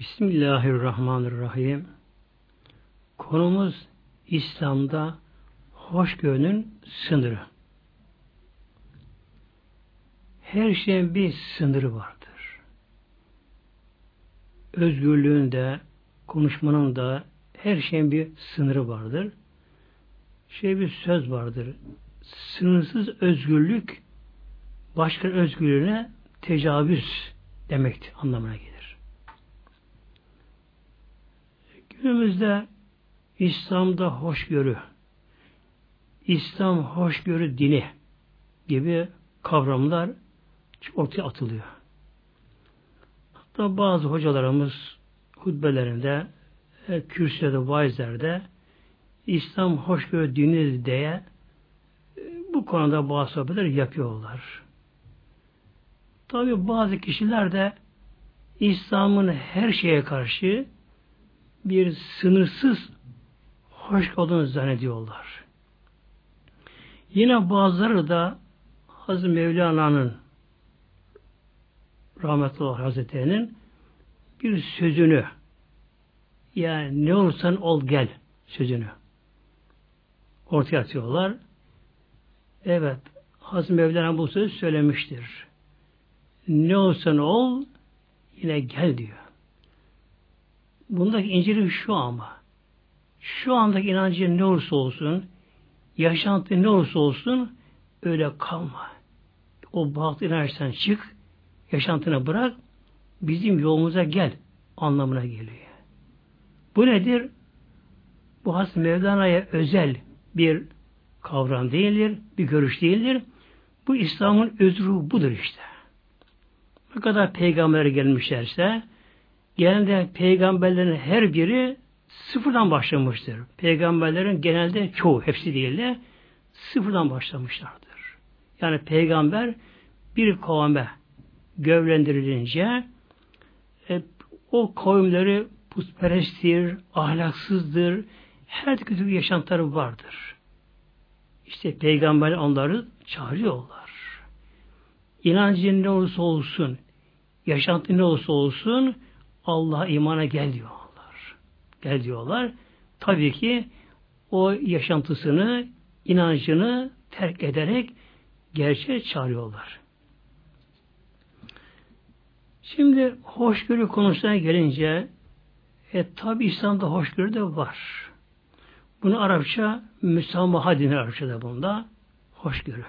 Bismillahirrahmanirrahim. Konumuz İslam'da hoşgörünün sınırı. Her şeyin bir sınırı vardır. Özgürlüğün de, konuşmanın da her şeyin bir sınırı vardır. Şey bir söz vardır. Sınırsız özgürlük başka özgürlüğüne tecavüz demek anlamına gelir. Günümüzde İslam'da hoşgörü, İslam hoşgörü dini gibi kavramlar ortaya atılıyor. Hatta bazı hocalarımız hutbelerinde, e, kürsüde, vaizlerde İslam hoşgörü dini diye e, bu konuda bazı sohbetler yapıyorlar. Tabi bazı kişiler de İslam'ın her şeye karşı bir sınırsız hoş olduğunu zannediyorlar. Yine bazıları da Hazreti Mevlana'nın rahmetullah Hazretleri'nin bir sözünü yani ne olursan ol gel sözünü ortaya atıyorlar. Evet, Hazreti Mevlana bu sözü söylemiştir. Ne olsan ol yine gel diyor. Bundaki inceliği şu ama. Şu andaki inancı ne olursa olsun, yaşantı ne olursa olsun öyle kalma. O batıl inançtan çık, yaşantına bırak, bizim yolumuza gel anlamına geliyor. Bu nedir? Bu has Mevlana'ya özel bir kavram değildir, bir görüş değildir. Bu İslam'ın özrü budur işte. Ne kadar peygamber gelmişlerse, genelde peygamberlerin her biri sıfırdan başlamıştır. Peygamberlerin genelde çoğu, hepsi değil de sıfırdan başlamışlardır. Yani peygamber bir kavme gövlendirilince e, o kavimleri putperesttir, ahlaksızdır, her kötü bir yaşantıları vardır. İşte peygamber onları çağırıyorlar. İnancı ne olursa olsun, yaşantı ne olursa olsun, Allah'a imana gel diyorlar. Gel diyorlar. Tabii ki o yaşantısını, inancını terk ederek gerçeğe çağırıyorlar. Şimdi hoşgörü konusuna gelince e, tabi İslam'da hoşgörü de var. Bunu Arapça müsamaha denir Arapçada bunda. Hoşgörü.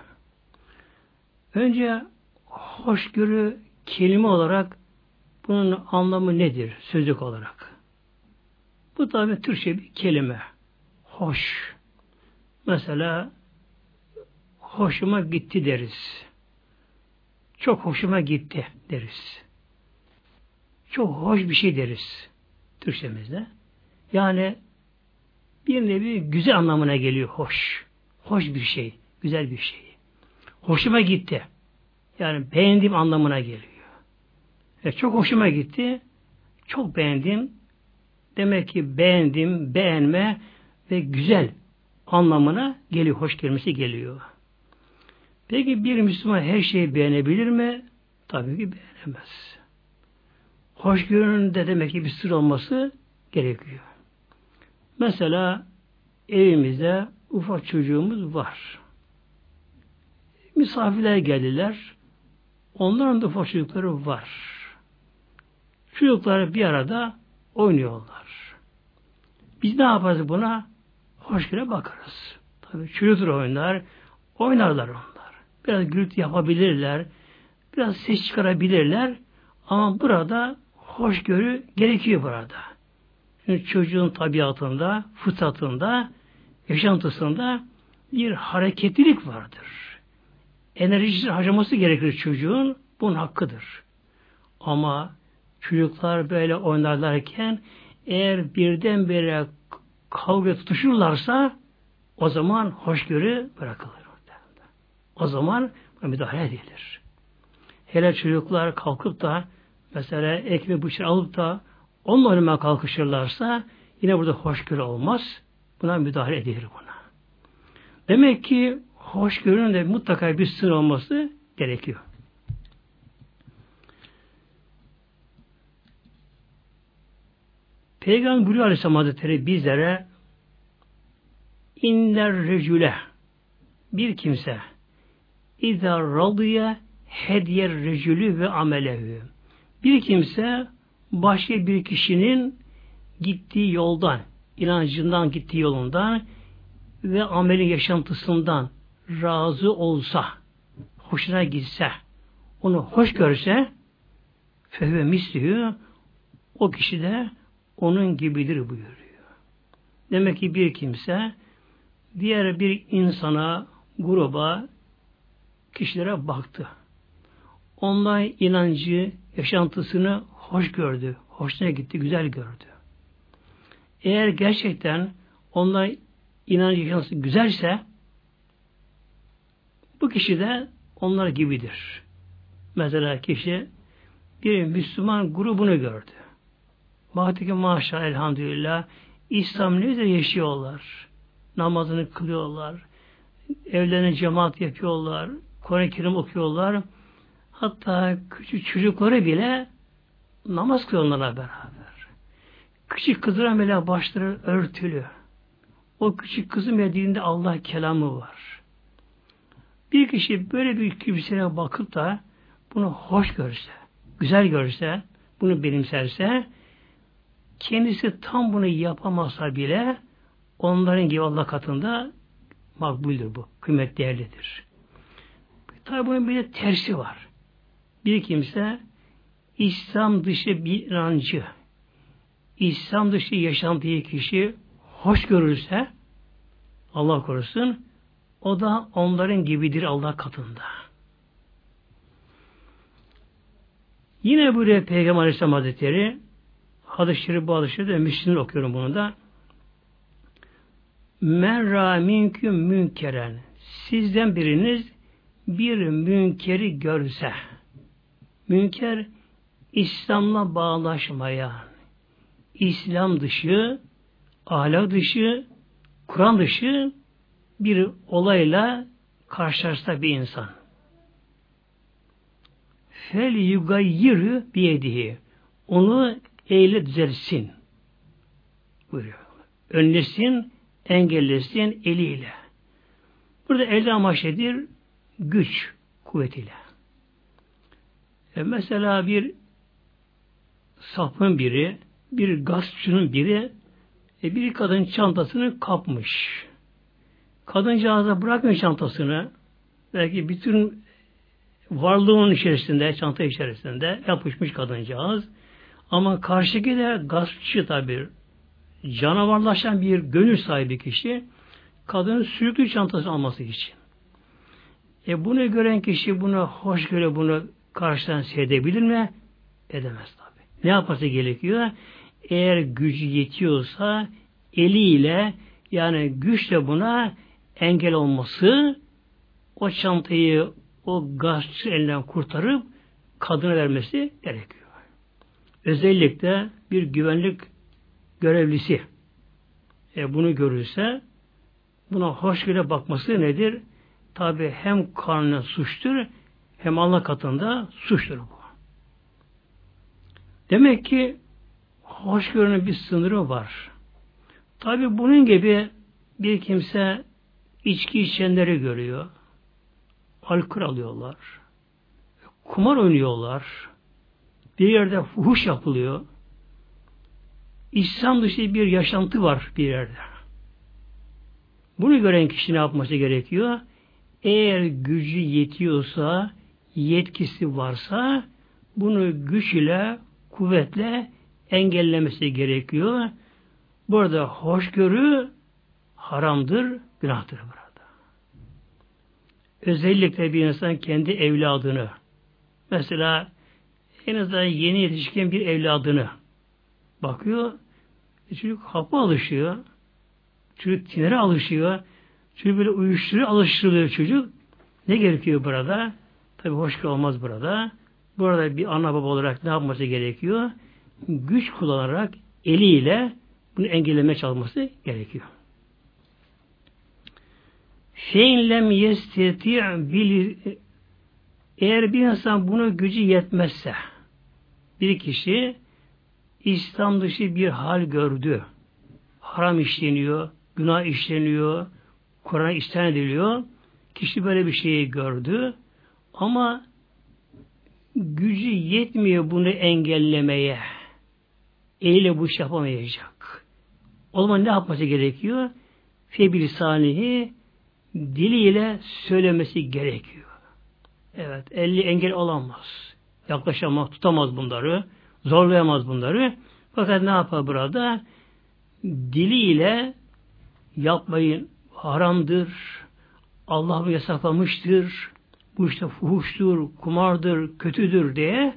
Önce hoşgörü kelime olarak bunun anlamı nedir sözlük olarak? Bu tabi Türkçe bir kelime. Hoş. Mesela hoşuma gitti deriz. Çok hoşuma gitti deriz. Çok hoş bir şey deriz Türkçemizde. Yani bir nevi güzel anlamına geliyor hoş. Hoş bir şey, güzel bir şey. Hoşuma gitti. Yani beğendiğim anlamına geliyor. E, çok hoşuma gitti. Çok beğendim. Demek ki beğendim, beğenme ve güzel anlamına geliyor, hoş kelimesi geliyor. Peki bir Müslüman her şeyi beğenebilir mi? Tabii ki beğenemez. Hoşgörünün de demek ki bir sır olması gerekiyor. Mesela evimizde ufak çocuğumuz var. Misafirler geldiler. Onların da ufak çocukları var. Çocuklar bir arada oynuyorlar. Biz ne yaparız buna? Hoşgüne bakarız. Tabii çocuktur oynar. Oynarlar onlar. Biraz gürültü yapabilirler. Biraz ses çıkarabilirler. Ama burada hoşgörü gerekiyor burada. Çünkü çocuğun tabiatında, fıtratında, yaşantısında bir hareketlilik vardır. Enerjisi harcaması gerekir çocuğun. Bunun hakkıdır. Ama Çocuklar böyle oynarlarken eğer birdenbire kavga tutuşurlarsa o zaman hoşgörü bırakılır. O zaman müdahale edilir. Hele çocuklar kalkıp da mesela ekmeği bıçağı alıp da onunla oynamaya kalkışırlarsa yine burada hoşgörü olmaz. Buna müdahale edilir buna. Demek ki hoşgörünün de mutlaka bir sınır olması gerekiyor. Peygamber buyuruyor Aleyhisselam Hazretleri bizlere inler recüle bir kimse İzâ radıya hediyer recülü ve amelehü. Bir kimse başka bir kişinin gittiği yoldan, inancından gittiği yolundan ve amelin yaşantısından razı olsa, hoşuna gitse, onu hoş görse, fehve mislihü, o kişi de onun gibidir buyuruyor. Demek ki bir kimse diğer bir insana, gruba, kişilere baktı. Onlar inancı, yaşantısını hoş gördü, hoşuna gitti, güzel gördü. Eğer gerçekten onlar inancı, yaşantısı güzelse bu kişi de onlar gibidir. Mesela kişi bir Müslüman grubunu gördü. Baktı ki maşallah elhamdülillah İslam ne güzel yaşıyorlar. Namazını kılıyorlar. Evlerine cemaat yapıyorlar. Kur'an-ı Kerim okuyorlar. Hatta küçük çocukları bile namaz kılıyorlar beraber. Küçük kızlara bile başları örtülü. O küçük kızın dilinde Allah kelamı var. Bir kişi böyle bir kimseye bakıp da bunu hoş görse, güzel görse, bunu benimserse, kendisi tam bunu yapamazsa bile onların gibi Allah katında makbuldür bu. Kıymet değerlidir. Tabi bunun bir de tersi var. Bir kimse İslam dışı bir inancı, İslam dışı yaşantıyı kişi hoş görürse Allah korusun o da onların gibidir Allah katında. Yine buraya Peygamber Aleyhisselam Hazretleri hadis-i şerif bu hadis de Müslüm'ün okuyorum bunu da. Men ra minküm münkeren. Sizden biriniz bir münkeri görse. Münker İslam'la bağlaşmayan, İslam dışı, ahlak dışı, Kur'an dışı bir olayla karşılaşsa bir insan. Fel yugayyirü biyedihi. Onu eyle düzelsin. Buyuruyor. Önlesin, engellesin eliyle. Burada elde amaç nedir? Güç kuvvetiyle. E mesela bir sapın biri, bir gaspçının biri e, bir kadın çantasını kapmış. Kadıncağıza bırakmıyor çantasını. Belki bütün varlığının içerisinde, çanta içerisinde yapışmış kadıncağız. Ama karşıki de gaspçı tabi canavarlaşan bir gönül sahibi kişi kadının sürüklü çantası alması için. E bunu gören kişi bunu hoş göre bunu karşıdan seyredebilir mi? Edemez tabi. Ne yapması gerekiyor? Eğer gücü yetiyorsa eliyle yani güçle buna engel olması o çantayı o gaspçı elinden kurtarıp kadına vermesi gerekiyor. Özellikle bir güvenlik görevlisi e, bunu görürse buna hoşgörü bakması nedir? Tabi hem karnına suçtur hem Allah katında suçtur bu. Demek ki hoşgörünün bir sınırı var. Tabi bunun gibi bir kimse içki içenleri görüyor. Alkol alıyorlar. Kumar oynuyorlar. Bir yerde fuhuş yapılıyor. İslam dışı bir yaşantı var bir yerde. Bunu gören kişi ne yapması gerekiyor? Eğer gücü yetiyorsa, yetkisi varsa bunu güç ile, kuvvetle engellemesi gerekiyor. Burada hoşgörü haramdır, günahtır burada. Özellikle bir insan kendi evladını, mesela en azından yeni yetişkin bir evladını bakıyor, e çocuk hapı alışıyor, çocuk tinere alışıyor, çocuk böyle uyuşturuyor, alıştırılıyor çocuk. Ne gerekiyor burada? Tabi hoş olmaz burada. Burada bir ana baba olarak ne yapması gerekiyor? Güç kullanarak eliyle bunu engellemeye çalışması gerekiyor. Şeyin lem yesteti bil eğer bir insan bunu gücü yetmezse bir kişi İslam dışı bir hal gördü. Haram işleniyor, günah işleniyor, Kur'an isyan ediliyor. Kişi böyle bir şeyi gördü. Ama gücü yetmiyor bunu engellemeye. Eliyle bu iş yapamayacak. O zaman ne yapması gerekiyor? Febilisanihi diliyle söylemesi gerekiyor. Evet, elli engel olamaz. Yaklaşamaz, tutamaz bunları. Zorlayamaz bunları. Fakat ne yapar burada? Diliyle yapmayın haramdır. Allah yasaklamıştır. Bu işte fuhuştur, kumardır, kötüdür diye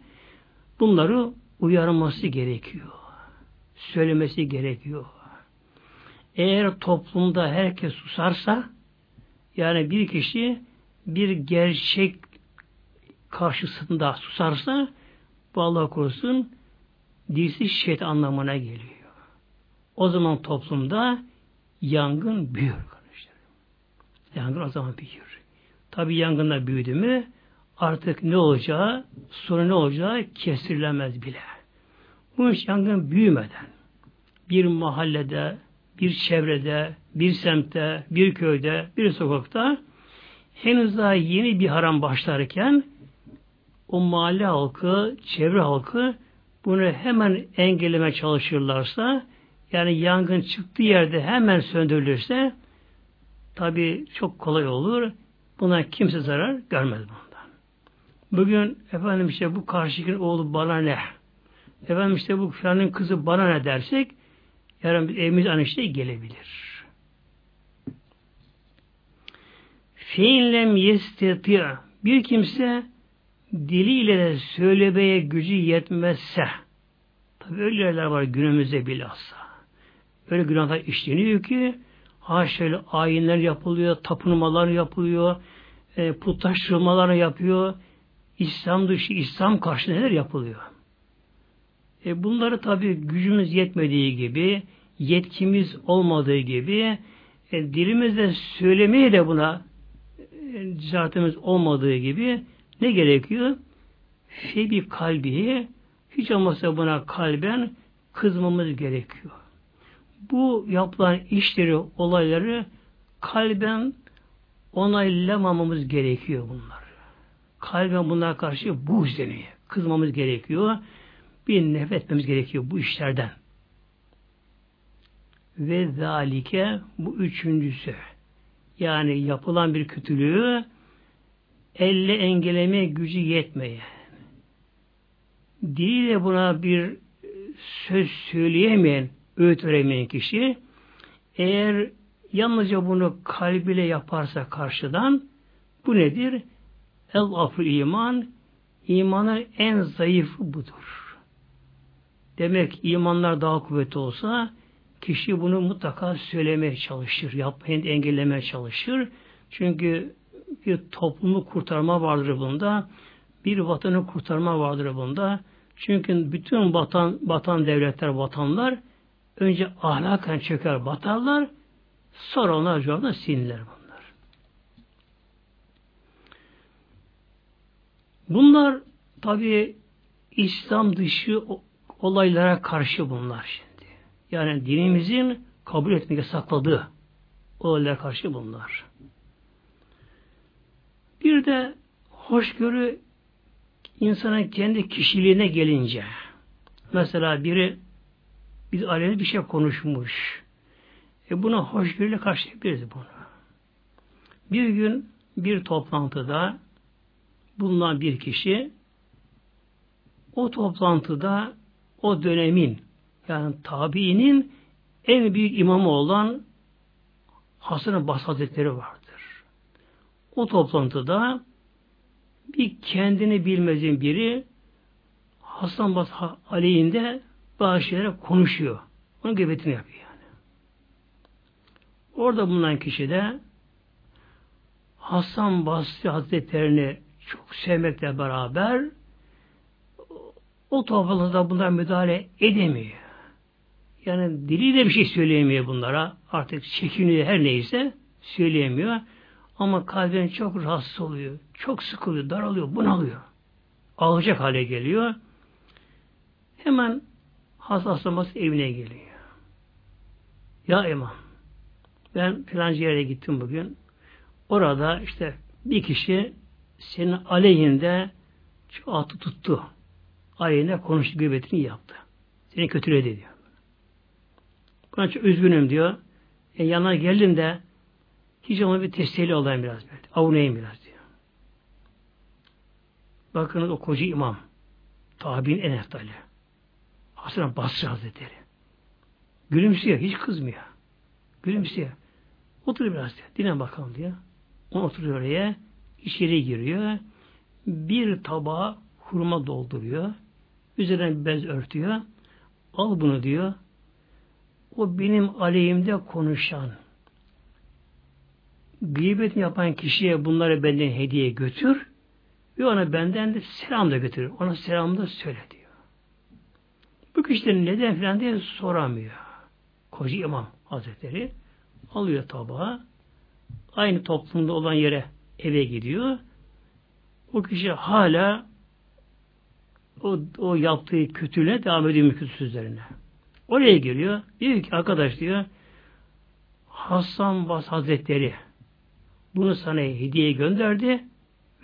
bunları uyarması gerekiyor. Söylemesi gerekiyor. Eğer toplumda herkes susarsa yani bir kişi bir gerçek karşısında susarsa bu Allah korusun dilsiz şeytan anlamına geliyor. O zaman toplumda yangın büyür. Yangın o zaman büyür. Tabi yangında büyüdü mü artık ne olacağı, sonra ne olacağı kestirilemez bile. Bu iş yangın büyümeden bir mahallede, bir çevrede, bir semtte, bir köyde, bir sokakta henüz daha yeni bir haram başlarken o mahalle halkı, çevre halkı bunu hemen engelleme çalışırlarsa yani yangın çıktığı yerde hemen söndürülürse tabi çok kolay olur. Buna kimse zarar görmez bundan. Bugün efendim işte bu karşıkin oğlu bana ne? Efendim işte bu filanın kızı bana ne dersek yarın evimiz aynı şey gelebilir. Fiinlem yesteti bir kimse diliyle de söylemeye gücü yetmezse tabi öyle yerler var günümüzde bilhassa. Öyle günahlar işleniyor ki ha ayinler yapılıyor, tapınmalar yapılıyor, e, putlaştırmalar yapıyor. İslam dışı, İslam karşı neler yapılıyor? E bunları tabi gücümüz yetmediği gibi, yetkimiz olmadığı gibi, e, dilimizde söylemeye de buna e, cesaretimiz olmadığı gibi ne gerekiyor? Febi kalbi hiç olmazsa buna kalben kızmamız gerekiyor. Bu yapılan işleri, olayları kalben onaylamamamız gerekiyor bunlar. Kalben bunlara karşı buğz deniyor. Kızmamız gerekiyor. Bir nefret etmemiz gerekiyor bu işlerden. Ve zalike bu üçüncüsü. Yani yapılan bir kötülüğü elle engellemeye gücü yetmeyen, diliyle buna bir söz söyleyemeyen, öğüt veremeyen kişi, eğer yalnızca bunu kalbiyle yaparsa karşıdan, bu nedir? El afı iman, imanın en zayıfı budur. Demek imanlar daha kuvvetli olsa, kişi bunu mutlaka söylemeye çalışır, yapmayı engellemeye çalışır. Çünkü bir toplumu kurtarma vardır bunda. Bir vatanı kurtarma vardır bunda. Çünkü bütün vatan, vatan devletler, vatanlar önce ahlaken çöker, batarlar. Sonra onlar cevabına sinirler bunlar. Bunlar tabi İslam dışı olaylara karşı bunlar şimdi. Yani dinimizin kabul etmeye sakladığı olaylara karşı bunlar. Bir de hoşgörü insana kendi kişiliğine gelince mesela biri biz aleni bir şey konuşmuş. E buna hoşgörüyle karşılayabiliriz bunu. Bir gün bir toplantıda bulunan bir kişi o toplantıda o dönemin yani tabiinin en büyük imamı olan Hasan-ı Bas Hazretleri vardı. O toplantıda bir kendini bilmezin biri Hasan Bas aleyhinde bazı şeylere konuşuyor. Onun gıybetini yapıyor yani. Orada bulunan kişi de Hasan Basri Hazretlerini çok sevmekle beraber o toplantıda bunlar müdahale edemiyor. Yani diliyle bir şey söyleyemiyor bunlara. Artık çekiniyor her neyse söyleyemiyor. Ama kalben çok rahatsız oluyor. Çok sıkılıyor, daralıyor, bunalıyor. Ağlayacak hale geliyor. Hemen Hastaslaması evine geliyor. Ya imam ben filanca yere gittim bugün. Orada işte bir kişi senin aleyhinde şu atı tuttu. Aleyhinde konuştu, gıybetini yaptı. Seni kötüledi diyor. Buna çok üzgünüm diyor. E, yanına geldim de hiç ona bir teselli olayım biraz böyle. Avunayım biraz diyor. Bakınız o koca imam. Tabi'nin en eftali. Hasan Basri Hazretleri. Gülümsüyor. Hiç kızmıyor. Gülümsüyor. Otur biraz diyor. Dinle bakalım diyor. O oturuyor oraya. içeri giriyor. Bir tabağa hurma dolduruyor. Üzerine bez örtüyor. Al bunu diyor. O benim aleyhimde konuşan, gıybet yapan kişiye bunları benden hediye götür ve ona benden de selam da götür. Ona selam da söyle diyor. Bu kişilerin neden filan diye soramıyor. Koca İmam Hazretleri alıyor tabağı aynı toplumda olan yere eve gidiyor. O kişi hala o, o yaptığı kötülüğe devam ediyor kötü sözlerine. Oraya geliyor. Diyor ki arkadaş diyor Hasan Bas Hazretleri bunu sana hediye gönderdi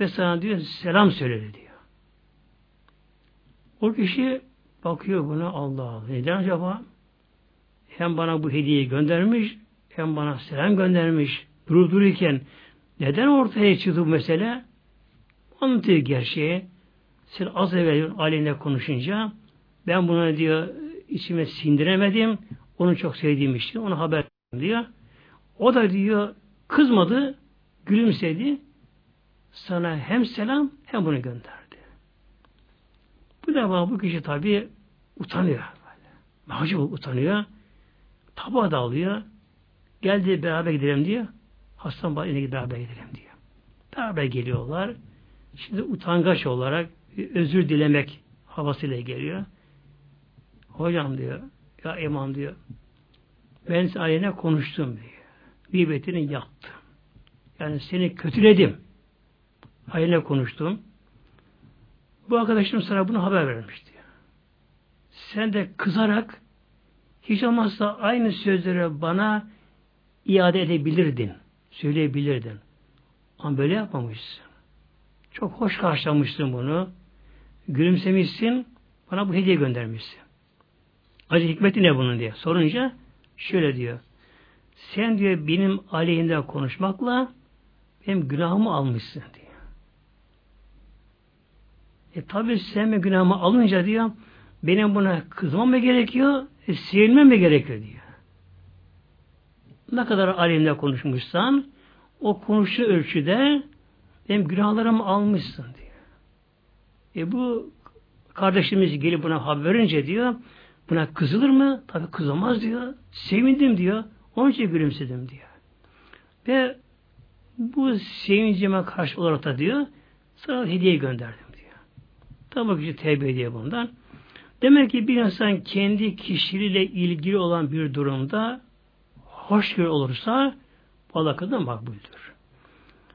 ve sana diyor selam söyledi diyor. O kişi bakıyor buna Allah Allah. Neden acaba? Hem bana bu hediyeyi göndermiş hem bana selam göndermiş durup dururken neden ortaya çıktı bu mesele? Anlatıyor gerçeği. Sen az evvel aleyhine konuşunca ben buna diyor içime sindiremedim. Onu çok sevdiğim için ona haber diyor. O da diyor kızmadı, gülümsedi. Sana hem selam hem bunu gönderdi. Bu defa bu kişi tabi utanıyor. Mahcup utanıyor. Tabağı da alıyor. Geldi beraber gidelim diyor. Hasan Bayı'na beraber gidelim diyor. Beraber geliyorlar. Şimdi utangaç olarak özür dilemek havasıyla geliyor. Hocam diyor, ya imam diyor, ben aleyhine konuştum diyor. Gıybetini yaptım. Yani seni kötüledim. Aleyhine konuştum. Bu arkadaşım sana bunu haber vermiş diyor. Sen de kızarak hiç olmazsa aynı sözleri bana iade edebilirdin. Söyleyebilirdin. Ama böyle yapmamışsın. Çok hoş karşılamışsın bunu. Gülümsemişsin. Bana bu hediye göndermişsin. Acı hikmeti ne bunun diye sorunca şöyle diyor. Sen diyor benim aleyhinde konuşmakla benim günahımı almışsın diyor. E tabi sen mi günahımı alınca diyor benim buna kızmam mı gerekiyor, e, sevilmem mi gerekiyor diyor. Ne kadar aleyhinde konuşmuşsan o konuştuğu ölçüde benim günahlarımı almışsın diyor. E bu kardeşimiz gelip buna haber verince diyor buna kızılır mı? Tabi kızamaz diyor. Sevindim diyor. Onun için gülümsedim diyor. Ve bu sevincime karşı olarak da diyor sana hediye gönderdim diyor. Tabii ki tevbe ediyor bundan. Demek ki bir insan kendi kişiliğiyle ilgili olan bir durumda hoşgörü olursa bu alakadan makbuldür.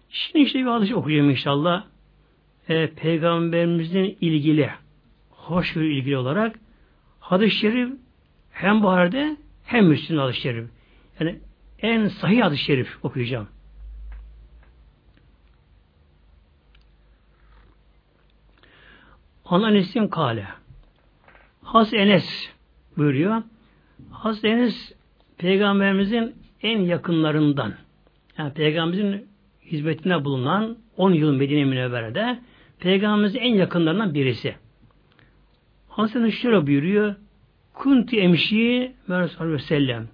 Şimdi işte bir hadis okuyacağım inşallah. E, Peygamberimizin ilgili, hoşgörü ilgili olarak hadis-i şerif hem Buhari'de hem Müslüm hadis-i şerif. Yani en sahih hadis-i şerif okuyacağım. Ananes'in kale. Has Enes buyuruyor. Has Enes Peygamberimizin en yakınlarından. Yani Peygamberimizin hizmetine bulunan 10 yıl Medine Münevvere'de Peygamberimizin en yakınlarından birisi. Hasan şöyle buyuruyor. Kunti emşi Aleyhi ve sellem.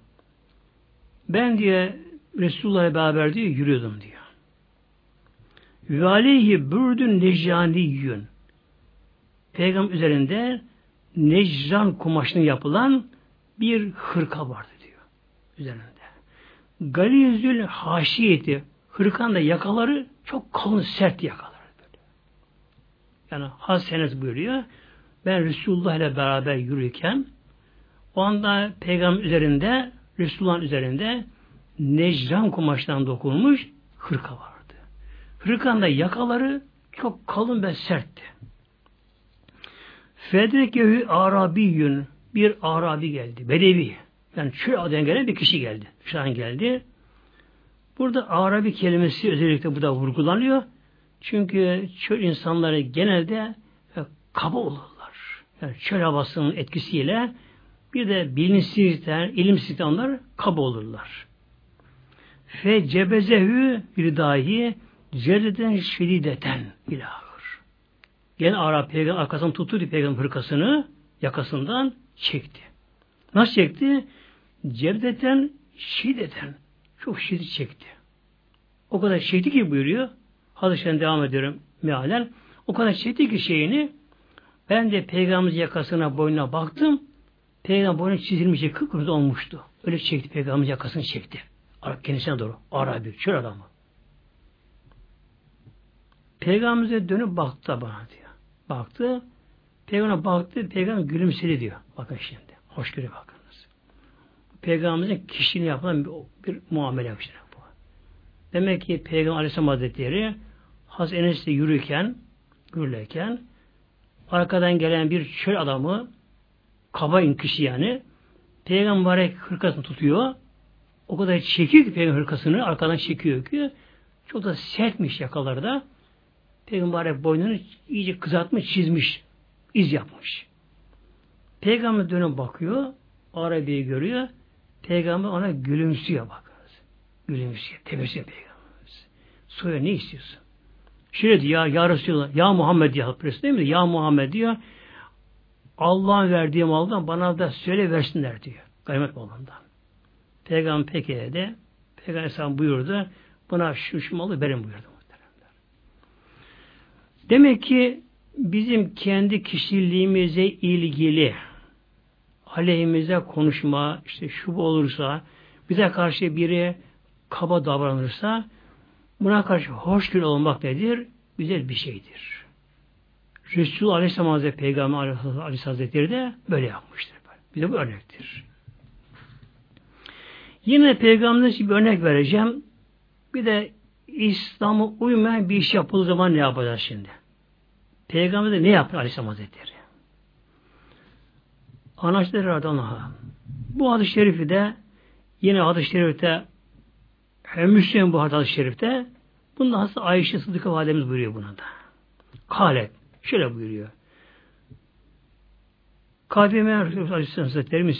Ben diye Resulullah'la beraber diyor yürüyordum diyor. Ve aleyhi bürdün necaniyyün. Peygamber üzerinde necran kumaşını yapılan bir hırka vardı diyor. Üzerinde. Galizül haşiyeti hırkan yakaları çok kalın sert yakalar. Böyle. Yani Hasenet buyuruyor. Ben Resulullah ile beraber yürürken o anda peygamber üzerinde Resulullah'ın üzerinde necran kumaştan dokunmuş hırka vardı. Hırkan yakaları çok kalın ve sertti. Fedrekehü Arabiyyün bir Arabi geldi. Bedevi. Yani aden gelen bir kişi geldi. Şu geldi. Burada Arabi kelimesi özellikle burada vurgulanıyor. Çünkü çöl insanları genelde e, kaba olurlar. Yani çöl havasının etkisiyle bir de bilinçsizlikten, ilimsizlikten onlar kaba olurlar. Fe cebezehü bir dahi cerreden şedideten ilahır. Gene Arap peygamber arkasından tuttu peygamber hırkasını yakasından çekti. Nasıl çekti? Cebdeten şiddeten. Çok şiddet çekti. O kadar çekti ki buyuruyor. Hadisden devam ediyorum mealen. O kadar çekti ki şeyini ben de peygamberin yakasına boynuna baktım. Peygamber boynu çizilmiş kıpkırmızı olmuştu. Öyle çekti peygamberin yakasını çekti. Kendisine doğru. Arabi, çöl adamı. Peygamberimize dönüp baktı bana diyor. Baktı. Peygamber baktı. Peygamber gülümsedi diyor. Bakın şimdi. Hoşgörü bakınız. Peygamberimizin kişiliğini yapılan bir, bir muamele yapmışlar. Bu. Demek ki Peygamber Aleyhisselam Hazretleri Haz Enes'te yürürken yürürken arkadan gelen bir çöl adamı kaba kişi yani Peygamber hırkasını tutuyor. O kadar çekiyor ki Peygamber hırkasını arkadan çekiyor ki çok da sertmiş yakaları da. Peygamber boynunu iyice kızartmış, çizmiş, iz yapmış. Peygamber dönüp bakıyor, Arabi'yi görüyor. Peygamber ona gülümsüyor bakınız. Gülümsüyor, tebessüm Peygamberimiz. Soruyor ne istiyorsun? Şöyle diyor ya, ya Resulallah, ya Muhammed diyor Hazreti değil mi? Ya Muhammed diyor. Allah'ın verdiği maldan bana da söyle versinler diyor. Gaymet malından. Peygamber peki dedi. Peygamber buyurdu. Buna şu şu malı verin buyurdu. Demek ki bizim kendi kişiliğimize ilgili aleyhimize konuşma, işte şu olursa, bize karşı biri kaba davranırsa, buna karşı hoşgörü olmak nedir? Güzel bir şeydir. Resul Aleyhisselam Hazretleri Peygamber Aleyhisselam Hazretleri de böyle yapmıştır. Bir de bu örnektir. Yine Peygamber'den bir örnek vereceğim. Bir de İslam'a uymayan bir iş yapıldığı zaman ne yapacağız şimdi? Peygamber de ne yaptı Aleyhisselam Hazretleri? Anaçları radıyallahu Bu hadis-i şerifi de yine hadis-i şerifte hem Müslüman bu hadis-i şerifte bunda hasta Ayşe Sıdıka validemiz buyuruyor buna da. Kalet. Şöyle buyuruyor. Kadime Aleyhisselam Hazretleri bir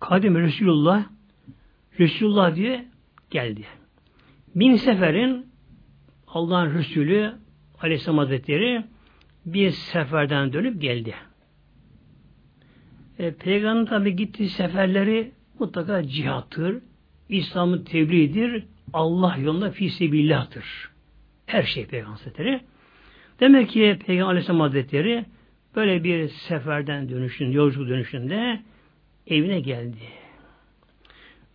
Kadim Resulullah Resulullah diye geldi. Bin seferin Allah'ın Resulü Aleyhisselam Hazretleri bir seferden dönüp geldi. E, Peygamber tabi gittiği seferleri mutlaka cihattır, İslam'ın tebliğidir, Allah yolunda fisibillah'tır. Her şey Peygamber Hazretleri. Demek ki Peygamber Aleyhisselam Hazretleri böyle bir seferden dönüşün, yolculuk dönüşünde evine geldi.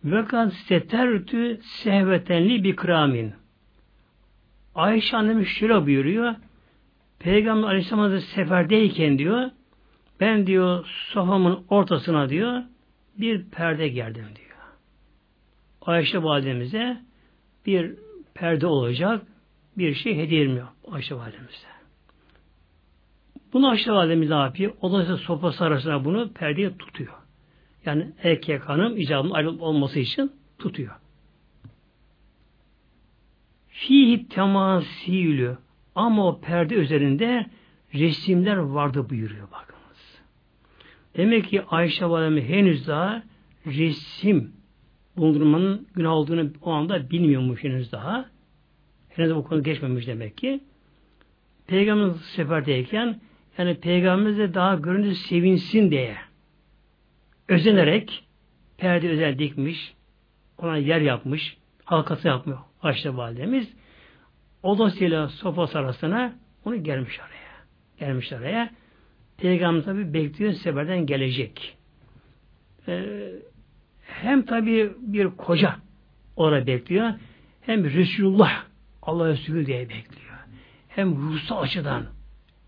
Vekat setertü sehvetenli bir kramin. Ayşe annemiz şöyle buyuruyor. Peygamber Aleyhisselam Hazretleri seferdeyken diyor, ben diyor sofamın ortasına diyor, bir perde gerdim diyor. Ayşe validemize bir perde olacak, bir şey hediye edilmiyor Ayşe validemize. Bunu Ayşe validemiz ne yapıyor? Odası sofası arasına bunu perdeye tutuyor. Yani erkek hanım icabının ayrılıp olması için tutuyor. Fihi temasilü ama o perde üzerinde resimler vardı buyuruyor bakınız. Demek ki Ayşe Validemiz henüz daha resim bulundurmanın günah olduğunu o anda bilmiyormuş henüz daha. Henüz bu konu geçmemiş demek ki. Peygamberimiz seferdeyken yani Peygamberimiz de daha görüntü sevinsin diye özenerek perde özel dikmiş, ona yer yapmış, halkası yapmıyor Ayşe validemiz. Odasıyla sofası arasına onu gelmiş araya. Gelmiş araya. Peygamber tabi bekliyor seferden gelecek. Ee, hem tabi bir koca orada bekliyor. Hem Resulullah Allah Resulü diye bekliyor. Hem ruhsal açıdan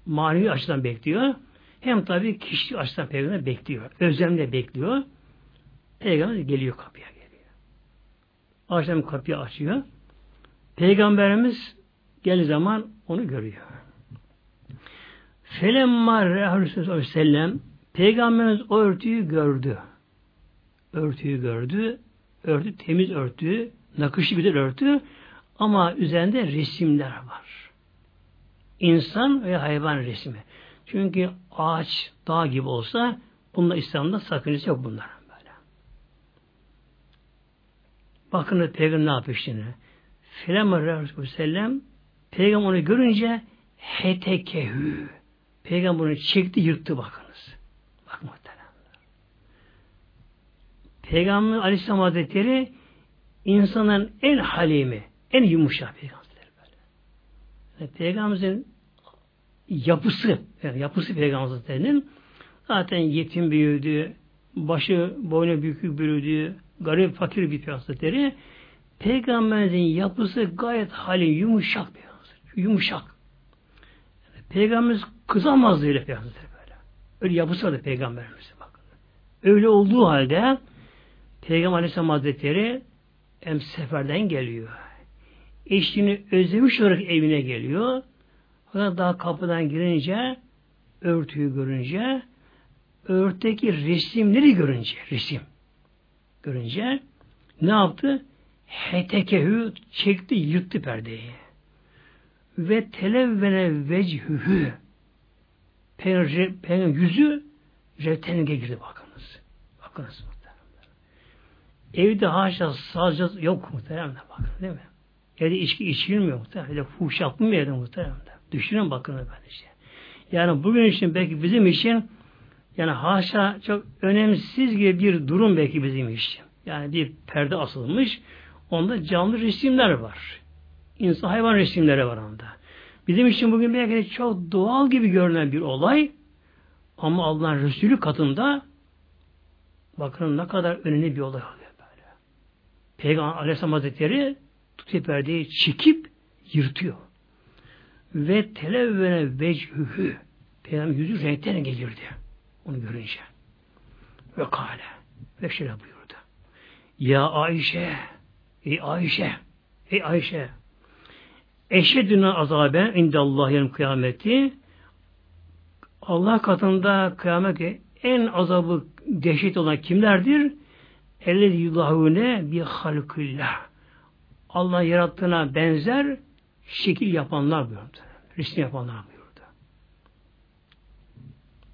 manevi açıdan bekliyor. Hem tabi kişi açıdan peygamber bekliyor. Özlemle bekliyor. Peygamber geliyor kapıya geliyor. Akşam kapıyı açıyor. Peygamberimiz gel zaman onu görüyor. Felemma Resulü sellem Peygamberimiz o örtüyü gördü. Örtüyü gördü. Örtü temiz örtü, nakışlı bir örtü ama üzerinde resimler var. İnsan ve hayvan resmi. Çünkü ağaç, dağ gibi olsa bunda İslam'da sakıncası yok bunların böyle. Bakın Peygamber ne yapıyor şimdi? Filemar Resulü Peygamber onu görünce hetekehü Peygamber onu çekti yırttı bakınız. Bak muhteremler. Peygamber Aleyhisselam Hazretleri insanın en halimi, en yumuşak peygamber böyle. Peygamberimizin yapısı, yani yapısı Peygamber Hazretleri'nin zaten yetim büyüdü, başı boynu büyük büyüdü, garip fakir bir Hazretleri. Peygamberimizin yapısı gayet hali yumuşak bir Yumuşak. Yani Peygamberimiz kızamazdı öyle Peygamber böyle. Öyle yapısı vardı Peygamberimiz. Bakın. Öyle olduğu halde Peygamber Aleyhisselam Hazretleri hem seferden geliyor. Eşini özlemiş olarak evine geliyor. Fakat daha kapıdan girince örtüyü görünce örtteki resimleri görünce resim görünce ne yaptı? Hetekehü çekti, yırttı perdeyi. Ve televvene vechühü Peygamber yüzü revtenige girdi bakınız. Bakınız muhtemelen. Evde haşa sazca yok muhtemelen bakın değil mi? Evde içki içilmiyor muhtemelen. Evde fuhuş yapılmıyor evde muhtemelen. Düşünün bakın işte. Yani bugün için belki bizim için yani haşa çok önemsiz gibi bir durum belki bizim için. Yani bir perde asılmış. Onda canlı resimler var. İnsan hayvan resimleri var onda. Bizim için bugün belki de çok doğal gibi görünen bir olay. Ama Allah'ın Resulü katında bakın ne kadar önemli bir olay oluyor böyle. Peygamber Aleyhisselam Hazretleri tutuyor perdeyi çekip yırtıyor. Ve televvene vechühü Peygamber yüzü renkten gelirdi. Onu görünce. Ve kale. Ve şöyle buyurdu. Ya Ayşe Ey Ayşe Ey Ayşe Eşedüne azabe indallah yarın kıyameti Allah katında kıyamet en azabı dehşet olan kimlerdir? Ellezi yudahune bi halkillah. Allah yarattığına benzer şekil yapanlar buyurdu. Resim yapanlar buyurdu.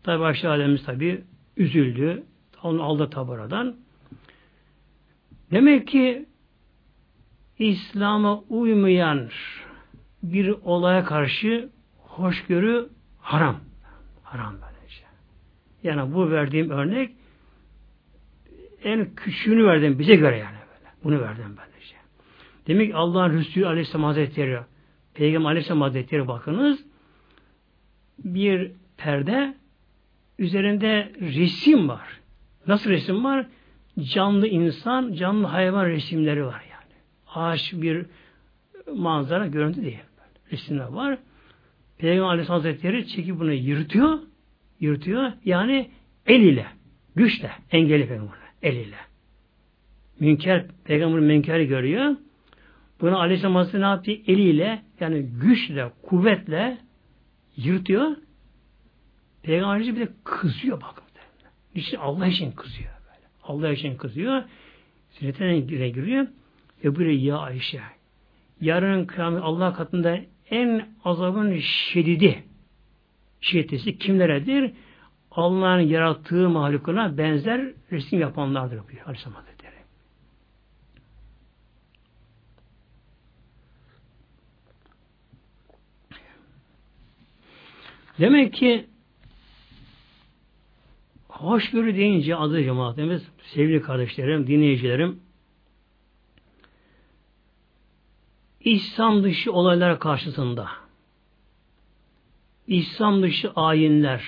Tabi Ayşe Alemiz tabi üzüldü. Onu aldı tabaradan. Demek ki İslam'a uymayan bir olaya karşı hoşgörü haram. Haram böylece. Yani bu verdiğim örnek en küçüğünü verdim bize göre yani böyle. Bunu verdim böylece. Demek ki Allah'ın Resulü Aleyhisselam Hazretleri Peygamber Aleyhisselam Hazretleri bakınız bir perde üzerinde resim var. Nasıl resim var? Canlı insan, canlı hayvan resimleri var yani. Ağaç bir manzara görüntü değil resimler var. Peygamber Aleyhisselam Hazretleri çekip bunu yırtıyor. Yırtıyor. Yani el ile. Güçle. Engeli peygamber. El ile. Münker, peygamberin münkeri görüyor. Bunu Aleyhisselam Hazretleri ne yaptı? Eliyle yani güçle, kuvvetle yırtıyor. Peygamber bir de kızıyor bakın. Niçin? Allah için kızıyor. Böyle. Allah için kızıyor. Sünnetine giriyor. Ve buraya ya Ayşe. Yarın kıyamet Allah katında en azabın şedidi şiddetisi kimleredir? Allah'ın yarattığı mahlukuna benzer resim yapanlardır Aleyhisselam Hazretleri. Demek ki hoşgörü deyince adı cemaatimiz, sevgili kardeşlerim, dinleyicilerim, İslam dışı olaylar karşısında İslam dışı ayinler,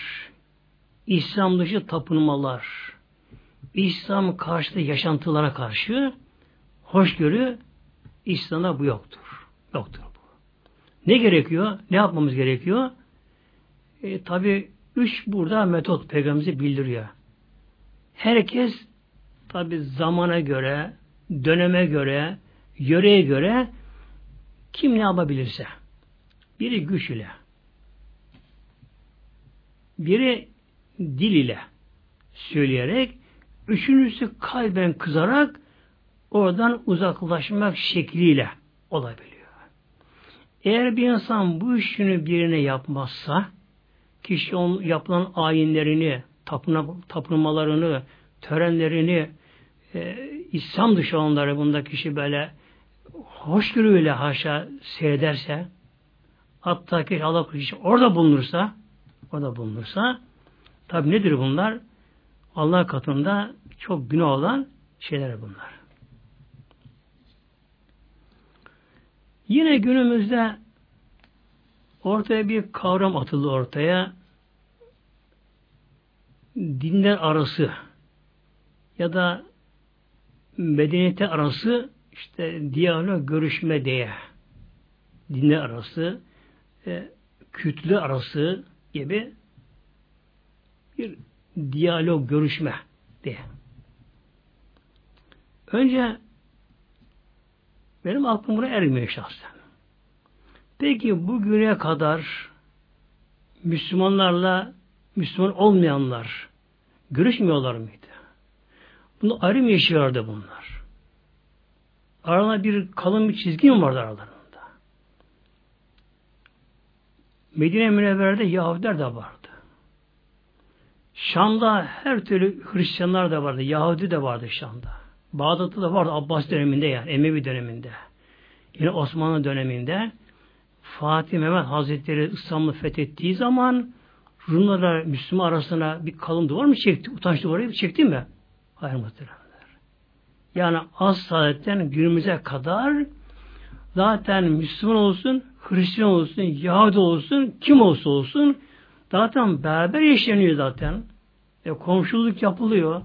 İslam dışı tapınmalar, İslam karşıtı yaşantılara karşı hoşgörü İslam'da bu yoktur. Yoktur bu. Ne gerekiyor? Ne yapmamız gerekiyor? E, tabi üç burada metot peygamberimize bildiriyor. Herkes tabi zamana göre, döneme göre, yöreye göre kim ne yapabilirse. Biri güç ile. Biri dil ile söyleyerek, üçüncüsü kalben kızarak oradan uzaklaşmak şekliyle olabiliyor. Eğer bir insan bu işini birine yapmazsa, kişi onun yapılan ayinlerini, tapına, tapınmalarını, törenlerini, e, İslam dışı onları bunda kişi böyle hoşgörüyle haşa seyrederse, hatta ki Allah kişi orada bulunursa, orada bulunursa, tabi nedir bunlar? Allah katında çok günah olan şeyler bunlar. Yine günümüzde ortaya bir kavram atıldı ortaya. Dinler arası ya da medeniyete arası işte diyalog görüşme diye dinler arası e, kütle arası gibi bir diyalog görüşme diye. Önce benim aklım buna ermiyor şahsen. Peki bugüne kadar Müslümanlarla Müslüman olmayanlar görüşmüyorlar mıydı? Bunu ayrı mı yaşıyorlardı bunlar? Aralarında bir kalın bir çizgi mi vardı aralarında? Medine Münevvere'de Yahudiler de vardı. Şam'da her türlü Hristiyanlar da vardı. Yahudi de vardı Şam'da. Bağdat'ta da vardı Abbas döneminde yani Emevi döneminde. Yine Osmanlı döneminde Fatih Mehmet Hazretleri İstanbul'u fethettiği zaman Rumlarla Müslüman arasına bir kalın duvar mı çekti? Utanç duvarı çekti mi? Hayır muhteremler. Yani az saadetten günümüze kadar zaten Müslüman olsun, Hristiyan olsun, Yahudi olsun, kim olsa olsun zaten beraber yaşanıyor zaten. E, komşuluk yapılıyor,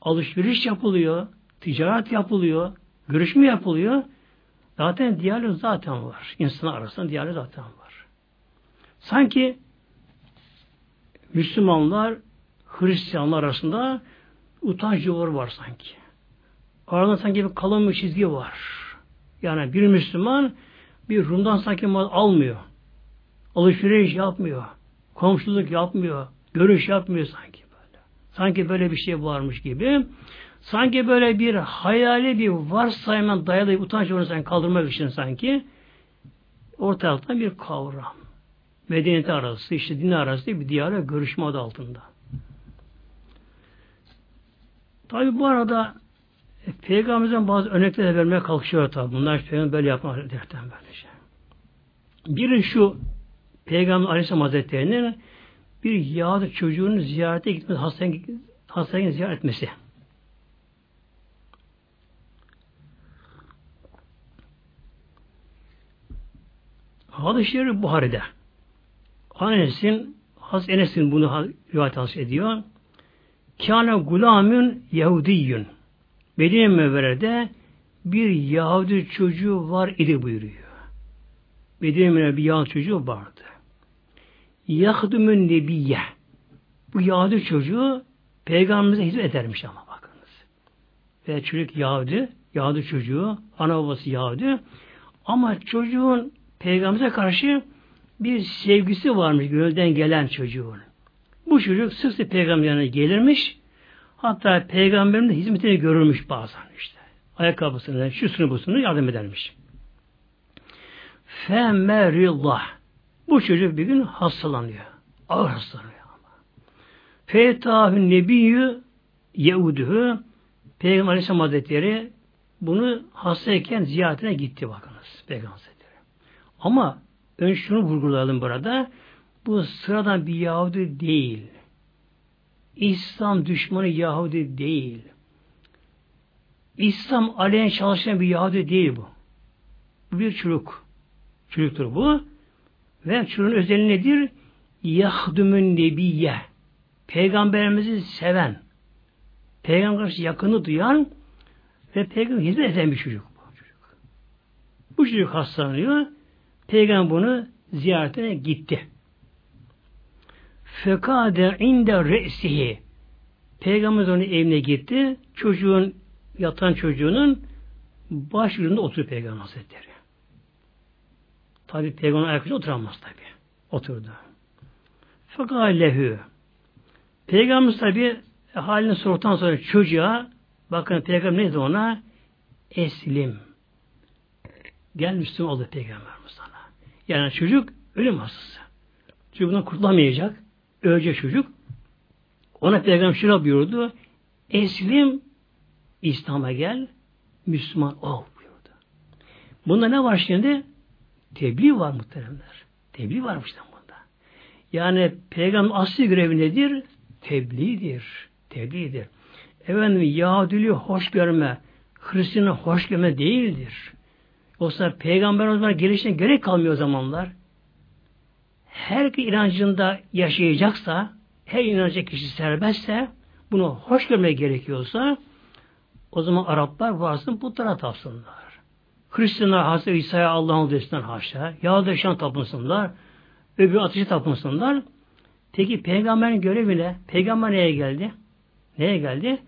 alışveriş yapılıyor, ticaret yapılıyor, görüşme yapılıyor. Zaten diyalog zaten var. İnsanlar arasında diyalog zaten var. Sanki Müslümanlar Hristiyanlar arasında utanç duvarı var sanki. Arada sanki bir kalın bir çizgi var. Yani bir Müslüman bir Rum'dan sanki mal almıyor. Alışveriş yapmıyor. Komşuluk yapmıyor. Görüş yapmıyor sanki böyle. Sanki böyle bir şey varmış gibi. Sanki böyle bir hayali bir varsayma dayalı utanç onu kaldırmak için sanki ortalıkta bir kavram. Medeniyet arası, işte din arası bir diyalog görüşme adı altında. Tabi bu arada e, Peygamberimizden bazı örnekler vermeye kalkışıyor tabi. Bunlar Peygamber böyle yapmak derken böylece. Biri şu Peygamber Aleyhisselam Hazretleri'nin bir Yahudi çocuğunun ziyarete gitmesi, hastaneye, hastaneye ziyaret etmesi. Hadis-i Şerif Buhari'de. Enes'in Has Enes'in bunu rivayet has ediyor. Kâne gulamün Yahudiyyün. Medine Mevvere'de bir Yahudi çocuğu var idi buyuruyor. Medine Mevvere'de bir Yahudi çocuğu vardı. Yahdümün Nebiye. Bu Yahudi çocuğu peygamberimize hizmet edermiş ama bakınız. Ve çocuk Yahudi, Yahudi çocuğu, ana babası Yahudi. Ama çocuğun Peygamber'e karşı bir sevgisi varmış gönülden gelen çocuğun. Bu çocuk sık peygamberine gelirmiş. Hatta peygamberin hizmetini görülmüş bazen işte. Ayakkabısını, şusunu busunu yardım edermiş. Femerillah. Bu çocuk bir gün hastalanıyor. Ağır hastalanıyor ama. Fetahü nebiyyü Yehudühü Peygamber Aleyhisselam Hazretleri bunu hastayken ziyaretine gitti bakınız. Peygamber ama ön şunu vurgulayalım burada. Bu sıradan bir Yahudi değil. İslam düşmanı Yahudi değil. İslam aleyhine çalışan bir Yahudi değil bu. Bu bir çocuk. Çocuktur bu. Ve çocuğun özelliği nedir? Yahdümün nebiye. Peygamberimizi seven, peygamber yakını duyan ve peygamber hizmet eden bir çocuk bu çocuk. Bu çocuk hastalanıyor. Peygamber bunu ziyaretine gitti. Fekade inde re'sihi Peygamber onun evine gitti. Çocuğun yatan çocuğunun baş ucunda oturuyor Peygamber Hazretleri. Tabi Peygamber ayaküstü oturamaz tabi. Oturdu. Fekalehu. Peygamber tabi halini sorduktan sonra çocuğa bakın peygamber neydi ona? Eslim. Gel Müslüman oldu peygamber sana. Yani çocuk ölüm hastası. Çocuk kurtulamayacak. Ölecek çocuk. Ona peygamber şuna buyurdu. Eslim İslam'a gel. Müslüman ol buyurdu. Bunda ne var şimdi? Tebliğ var muhteremler. Tebliğ varmış da bunda. Yani peygamber asli görevi nedir? Tebliğdir. Tebliğdir. Efendim Yahudiliği hoş görme, Hristiyanı hoş görme değildir. Yoksa peygamber o zaman gelişine gerek kalmıyor o zamanlar. Her inancında yaşayacaksa, her inanacak kişi serbestse, bunu hoş görmeye gerekiyorsa, o zaman Araplar varsın putlara tapsınlar. Hristiyanlar Hazreti İsa'ya Allah'ın desinler haşa. Yahudi yaşayan tapınsınlar. Öbür ateşe tapınsınlar. Peki peygamberin görevi ne? Peygamber neye geldi? Neye geldi?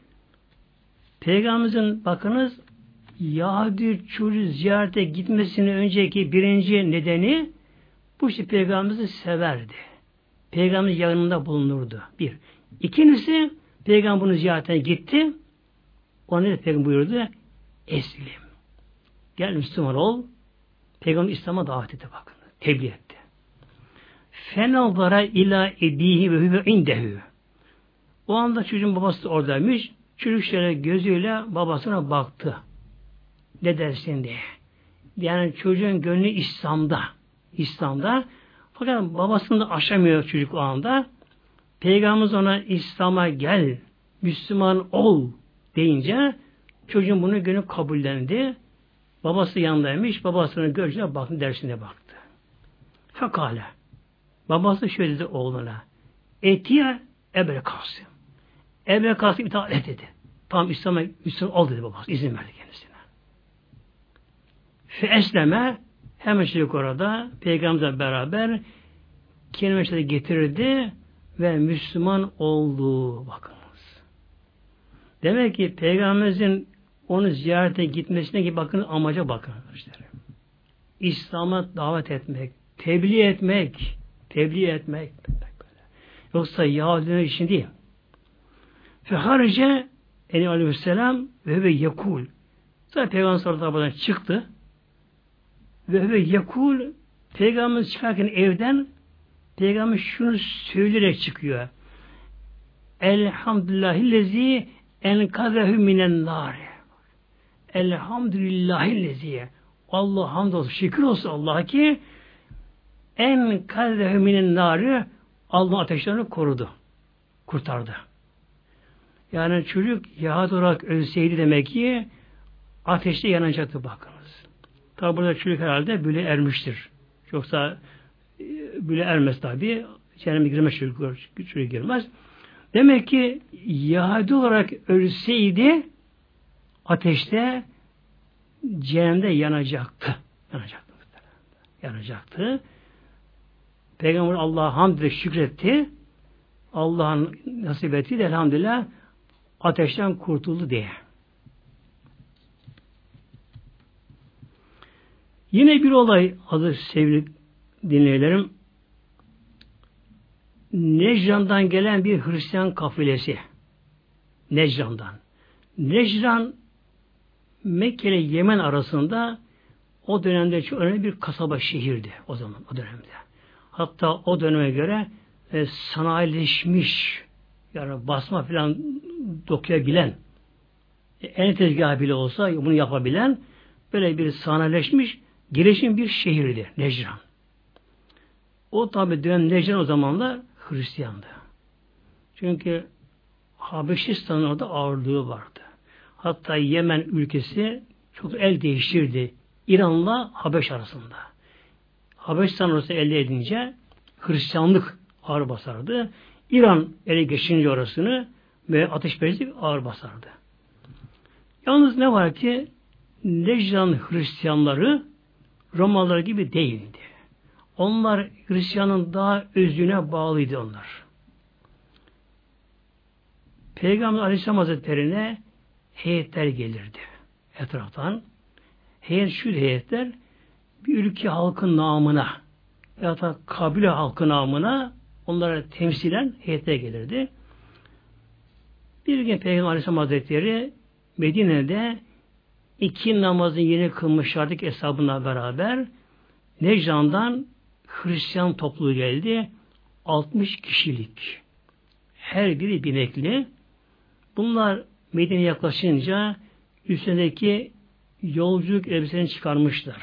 Peygamberimizin bakınız Yahudi çocuğu ziyarete gitmesinin önceki birinci nedeni bu işte peygamberimizi severdi. Peygamber yanında bulunurdu. Bir. İkincisi peygamber bunu ziyaretine gitti. Ona ne peygamber buyurdu? Eslim. Gel Müslüman ol. Peygamber İslam'a davet etti bakın. Tebliğ etti. Fenavara ila ebihi ve hüve indehu. O anda çocuğun babası oradaymış. Çocuk şöyle gözüyle babasına baktı. Ne dersin diye. Yani çocuğun gönlü İslam'da. İslam'da. Fakat babasını da aşamıyor çocuk o anda. Peygamberimiz ona İslam'a gel, Müslüman ol deyince çocuğun bunu gönül kabullendi. Babası yanındaymış. Babasının gözüne baktı, dersine baktı. Fekale. Babası şöyle dedi oğluna. Etiye Ebel Kasım. Ebel Kasım itaat et dedi. Tam İslam'a Müslüman ol dedi babası. İzin verdi. Fe esleme hemen çocuk orada peygamberle beraber kelime getirdi ve Müslüman oldu. Bakınız. Demek ki peygamberimizin onu ziyarete gitmesine ki bakın amaca bakın arkadaşlar. İslam'a davet etmek, tebliğ etmek, tebliğ etmek. Yoksa Yahudiler için değil. Fe harice Eni Aleyhisselam ve ve yekul. Zaten Peygamber sallallahu çıktı. Ve ve yekul Peygamber çıkarken evden Peygamber şunu söyleyerek çıkıyor. Elhamdülillahillezi enkazehu minen nari. Elhamdülillahillezi Allah hamdolsun şükür olsun Allah ki en kazehu minen nari Allah ateşlerini korudu. Kurtardı. Yani çocuk Yahudi olarak ölseydi demek ki ateşte yanacaktı bakınız. Tabi burada çocuk herhalde böyle ermiştir. Yoksa e, böyle ermez tabi. Cehenneme girmez çocuk, çocuk girmez. Demek ki Yahudi olarak ölseydi ateşte cehennemde yanacaktı. Yanacaktı. Yanacaktı. Peygamber Allah'a hamd şükretti. Allah'ın nasip ettiği de elhamdülillah ateşten kurtuldu diye. Yine bir olay adı sevgili dinleyicilerim. Necran'dan gelen bir Hristiyan kafilesi. Necran'dan. Necran Mekke ile Yemen arasında o dönemde çok önemli bir kasaba şehirdi o zaman o dönemde. Hatta o döneme göre e, sanayileşmiş yani basma filan dokuyabilen e, en tezgahı bile olsa bunu yapabilen böyle bir sanayileşmiş gelişim bir şehirdi Necran. O tabi dönem Necran o zamanlar Hristiyandı. Çünkü Habeşistan'ın orada ağırlığı vardı. Hatta Yemen ülkesi çok el değiştirdi. İran'la Habeş arasında. Habeşistan orası elde edince Hristiyanlık ağır basardı. İran ele geçince orasını ve ateşperestlik ağır basardı. Yalnız ne var ki Necran Hristiyanları Romalılar gibi değildi. Onlar Hristiyanın daha özüne bağlıydı onlar. Peygamber Aleyhisselam Hazretleri'ne heyetler gelirdi etraftan. Heyet şu heyetler bir ülke halkın namına ya da kabile halkı namına onlara temsilen heyete gelirdi. Bir gün Peygamber Aleyhisselam Hazretleri Medine'de iki namazın yeni kılmışlardık hesabına beraber Necran'dan Hristiyan topluluğu geldi. 60 kişilik. Her biri binekli. Bunlar Medine'ye yaklaşınca üstündeki yolculuk elbiselerini çıkarmışlar.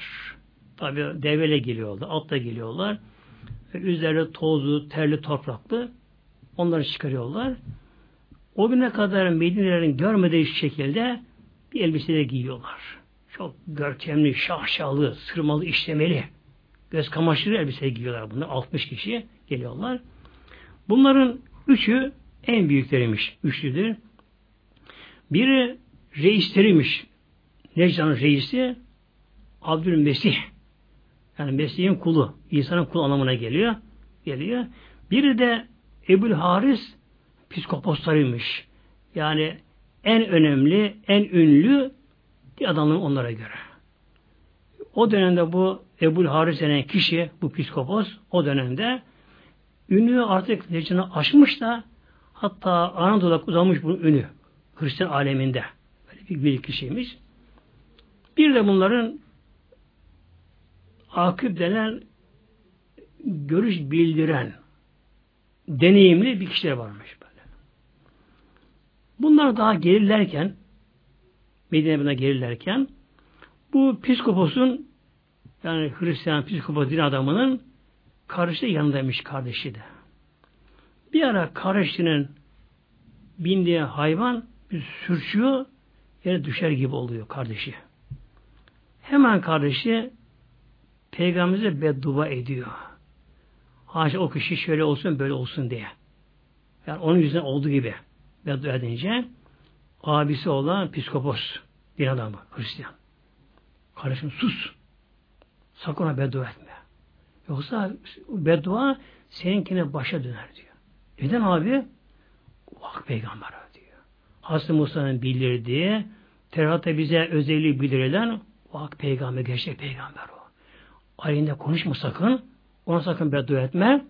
Tabi devele geliyorlar, atla geliyorlar. Üzerinde tozlu, terli, topraklı. Onları çıkarıyorlar. O güne kadar Medine'lerin görmediği şekilde bir elbise giyiyorlar. Çok görkemli, şahşalı, sırmalı, işlemeli. Göz kamaştırı elbise giyiyorlar bunlar. 60 kişi geliyorlar. Bunların üçü en büyükleriymiş. Üçlüdür. Biri reisleriymiş. Necdan'ın reisi Abdülmesih. Yani Mesih'in kulu. İsa'nın kulu anlamına geliyor. Geliyor. Biri de Ebul Haris psikoposlarıymış. Yani en önemli, en ünlü adamın onlara göre. O dönemde bu Ebul Haris denen kişi, bu psikopos, o dönemde ünlü artık necini aşmış da hatta Anadolu'da uzanmış bu ünü. Hristiyan aleminde. Böyle bir, bir kişiymiş. Bir de bunların akıp denen görüş bildiren deneyimli bir kişiler varmış. Bunlar daha gelirlerken Medine buna gelirlerken bu psikoposun yani Hristiyan psikopos din adamının kardeşi yanındaymış kardeşi de. Bir ara kardeşinin bindiği hayvan bir sürçüyor yere düşer gibi oluyor kardeşi. Hemen kardeşi Peygamberimize beddua ediyor. Haşa o kişi şöyle olsun böyle olsun diye. Yani onun yüzünden olduğu gibi beddua edince abisi olan psikopos din adamı Hristiyan. Kardeşim sus. Sakın ona beddua etme. Yoksa beddua seninkine başa döner diyor. Neden abi? Vak peygamber diyor. Hazreti Musa'nın bildirdiği Tevrat'ta bize özelliği bildirilen vak peygamber, gerçek peygamber o. Aleyhinde konuşma sakın. Ona sakın beddua etme.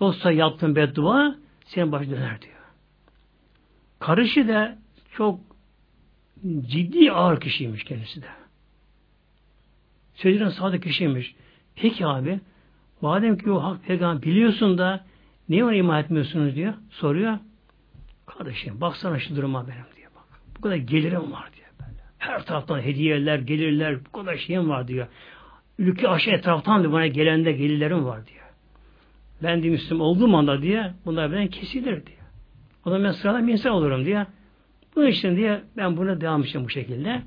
Yoksa yaptığın beddua senin baş döner diyor. Karışı da çok ciddi ağır kişiymiş kendisi de. Sözlerin sadık kişiymiş. Peki abi madem ki o hak peygamber biliyorsun da niye onu ima etmiyorsunuz diyor. Soruyor. Kardeşim baksana şu duruma benim diyor. Bak. Bu kadar gelirim var diyor. Her taraftan hediyeler, gelirler, bu kadar şeyim var diyor. Ülke aşağı etraftan da bana gelende gelirlerim var diyor. Ben de Müslüman olduğum anda diye bunlar benden kesilir diyor. O zaman ben sıradan bir insan olurum diye. Bu için diye ben buna devam edeceğim bu şekilde.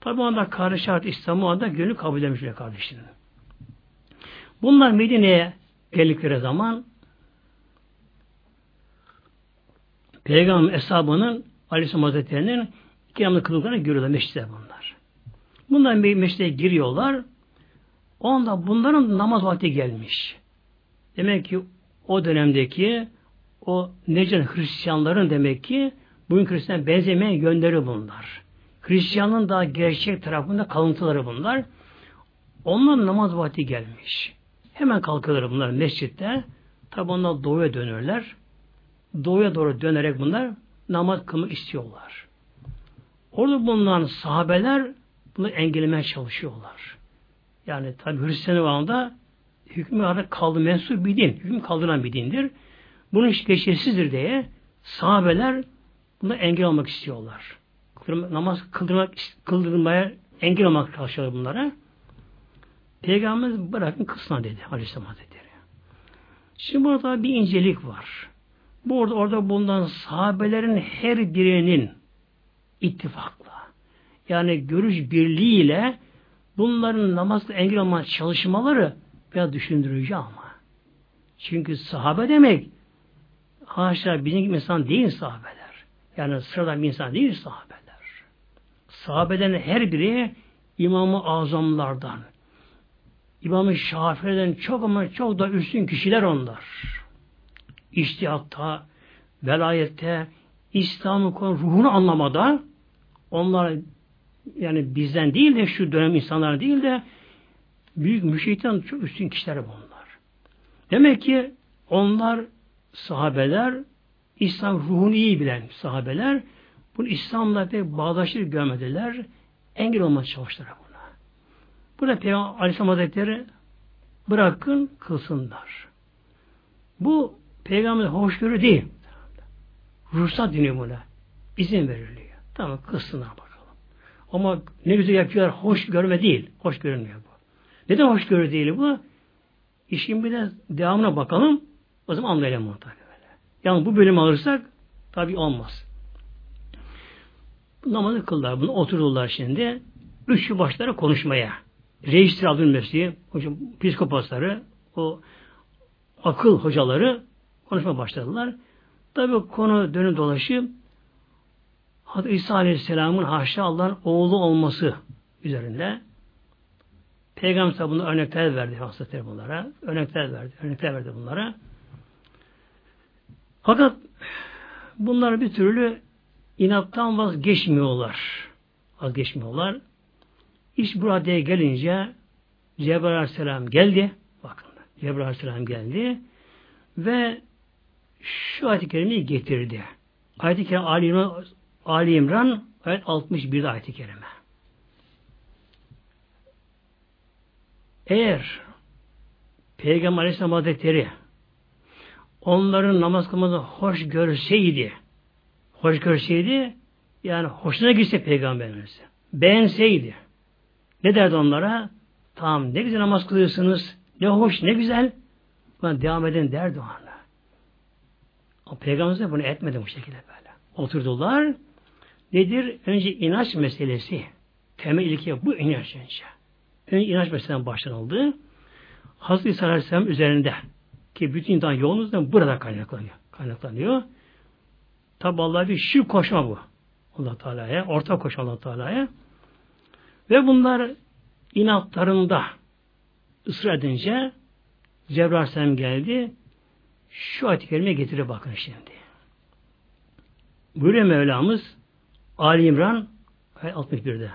Tabi anda kardeş artık İslam'ı anda gönül kabul etmiş bile kardeşlerim. Bunlar Medine'ye geldikleri zaman Peygamber hesabının Aleyhisselam Hazretleri'nin iki namazı kıldıklarını görüyorlar meşride bunlar. Bunlar meşride giriyorlar. O anda bunların namaz vakti gelmiş. Demek ki o dönemdeki o Necen Hristiyanların demek ki bugün Hristiyan benzemeyen yönleri bunlar. Hristiyanlığın daha gerçek tarafında kalıntıları bunlar. Onların namaz vakti gelmiş. Hemen kalkıyorlar bunlar mescitte. Tabi onlar doğuya dönürler. Doğuya doğru dönerek bunlar namaz kılmak istiyorlar. Orada bulunan sahabeler bunu engellemeye çalışıyorlar. Yani tabi Hristiyan anda hükmü olarak kaldı mensup bir din. Hüküm kaldıran bir dindir. Bunun geçersizdir diye sahabeler buna engel olmak istiyorlar. Namaz kıldırmak, kıldırmaya engel olmak çalışıyorlar bunlara. Peygamberimiz bırakın kılsın dedi Aleyhisselam Hazretleri. Şimdi burada bir incelik var. Bu orada, orada bulunan sahabelerin her birinin ittifakla yani görüş birliğiyle bunların namazla engel olma çalışmaları biraz düşündürücü ama. Çünkü sahabe demek haşa bizim gibi insan değil sahabeler. Yani sıradan bir insan değil sahabeler. Sahabeden her biri İmam-ı Azamlardan, İmam-ı Şafii'den çok ama çok da üstün kişiler onlar. İştihatta, velayette, İslam'ın ruhunu anlamada onlar yani bizden değil de şu dönem insanlar değil de büyük müşrikten çok üstün kişiler bunlar. Demek ki onlar sahabeler İslam ruhunu iyi bilen sahabeler bunu İslam'la pek bağdaşır görmediler. Engel olmaya çalıştılar buna. Burada Peygamber Aleyhisselam Hazretleri bırakın kılsınlar. Bu peygamber hoşgörü değil. Ruhsat deniyor buna. İzin veriliyor. Tamam kılsınlar bakalım. Ama ne güzel yapıyorlar. Hoş görme değil. Hoş görünmüyor bu. Neden hoş görü değil bu? İşin bir de devamına bakalım. O zaman anlayalım bunu tabi böyle. Yani bu bölümü alırsak tabi olmaz. Namazı kıldılar. Bunu oturdular şimdi. Üç başlara konuşmaya. Reistir Abdülmesih, hocam psikopatları, o akıl hocaları konuşma başladılar. Tabi konu dönüp dolaşıp Hazreti İsa Aleyhisselam'ın haşa Allah'ın oğlu olması üzerinde Peygamber bunu örnekler verdi Hazretleri bunlara. Örnekler verdi. Örnekler verdi bunlara. Fakat bunlar bir türlü inattan vazgeçmiyorlar. Vazgeçmiyorlar. İş burada gelince Cebrail Aleyhisselam geldi. Bakın Cebrail Aleyhisselam geldi ve şu ayet-i kerimeyi getirdi. Ayet-i kerime Ali İmran, Ali İmran ayet 61'de ayet-i kerime. Eğer Peygamber Aleyhisselam Hazretleri onların namaz kılmasını hoş görseydi, hoş görseydi, yani hoşuna gitse Peygamberimiz, beğenseydi, ne derdi onlara? Tamam ne güzel namaz kılıyorsunuz, ne hoş, ne güzel. Ben devam edin derdi ona. O Peygamberimiz de bunu etmedi bu şekilde böyle. Oturdular. Nedir? Önce inanç meselesi. Temel ilke bu inanç önce. Önce inanç meselesinden başlanıldı. Hazreti İsa Aleyhisselam üzerinde ki bütün insan yolunuzdan burada kaynaklanıyor. Kaynaklanıyor. Tabi Allah bir şirk koşma bu. Allah Teala'ya, ortak koşma Allah Teala'ya. Ve bunlar inatlarında ısrar edince Cebrail Aleyhisselam geldi. Şu ayet-i kerime getirir bakın şimdi. Buyuruyor Mevlamız Ali İmran 61'de.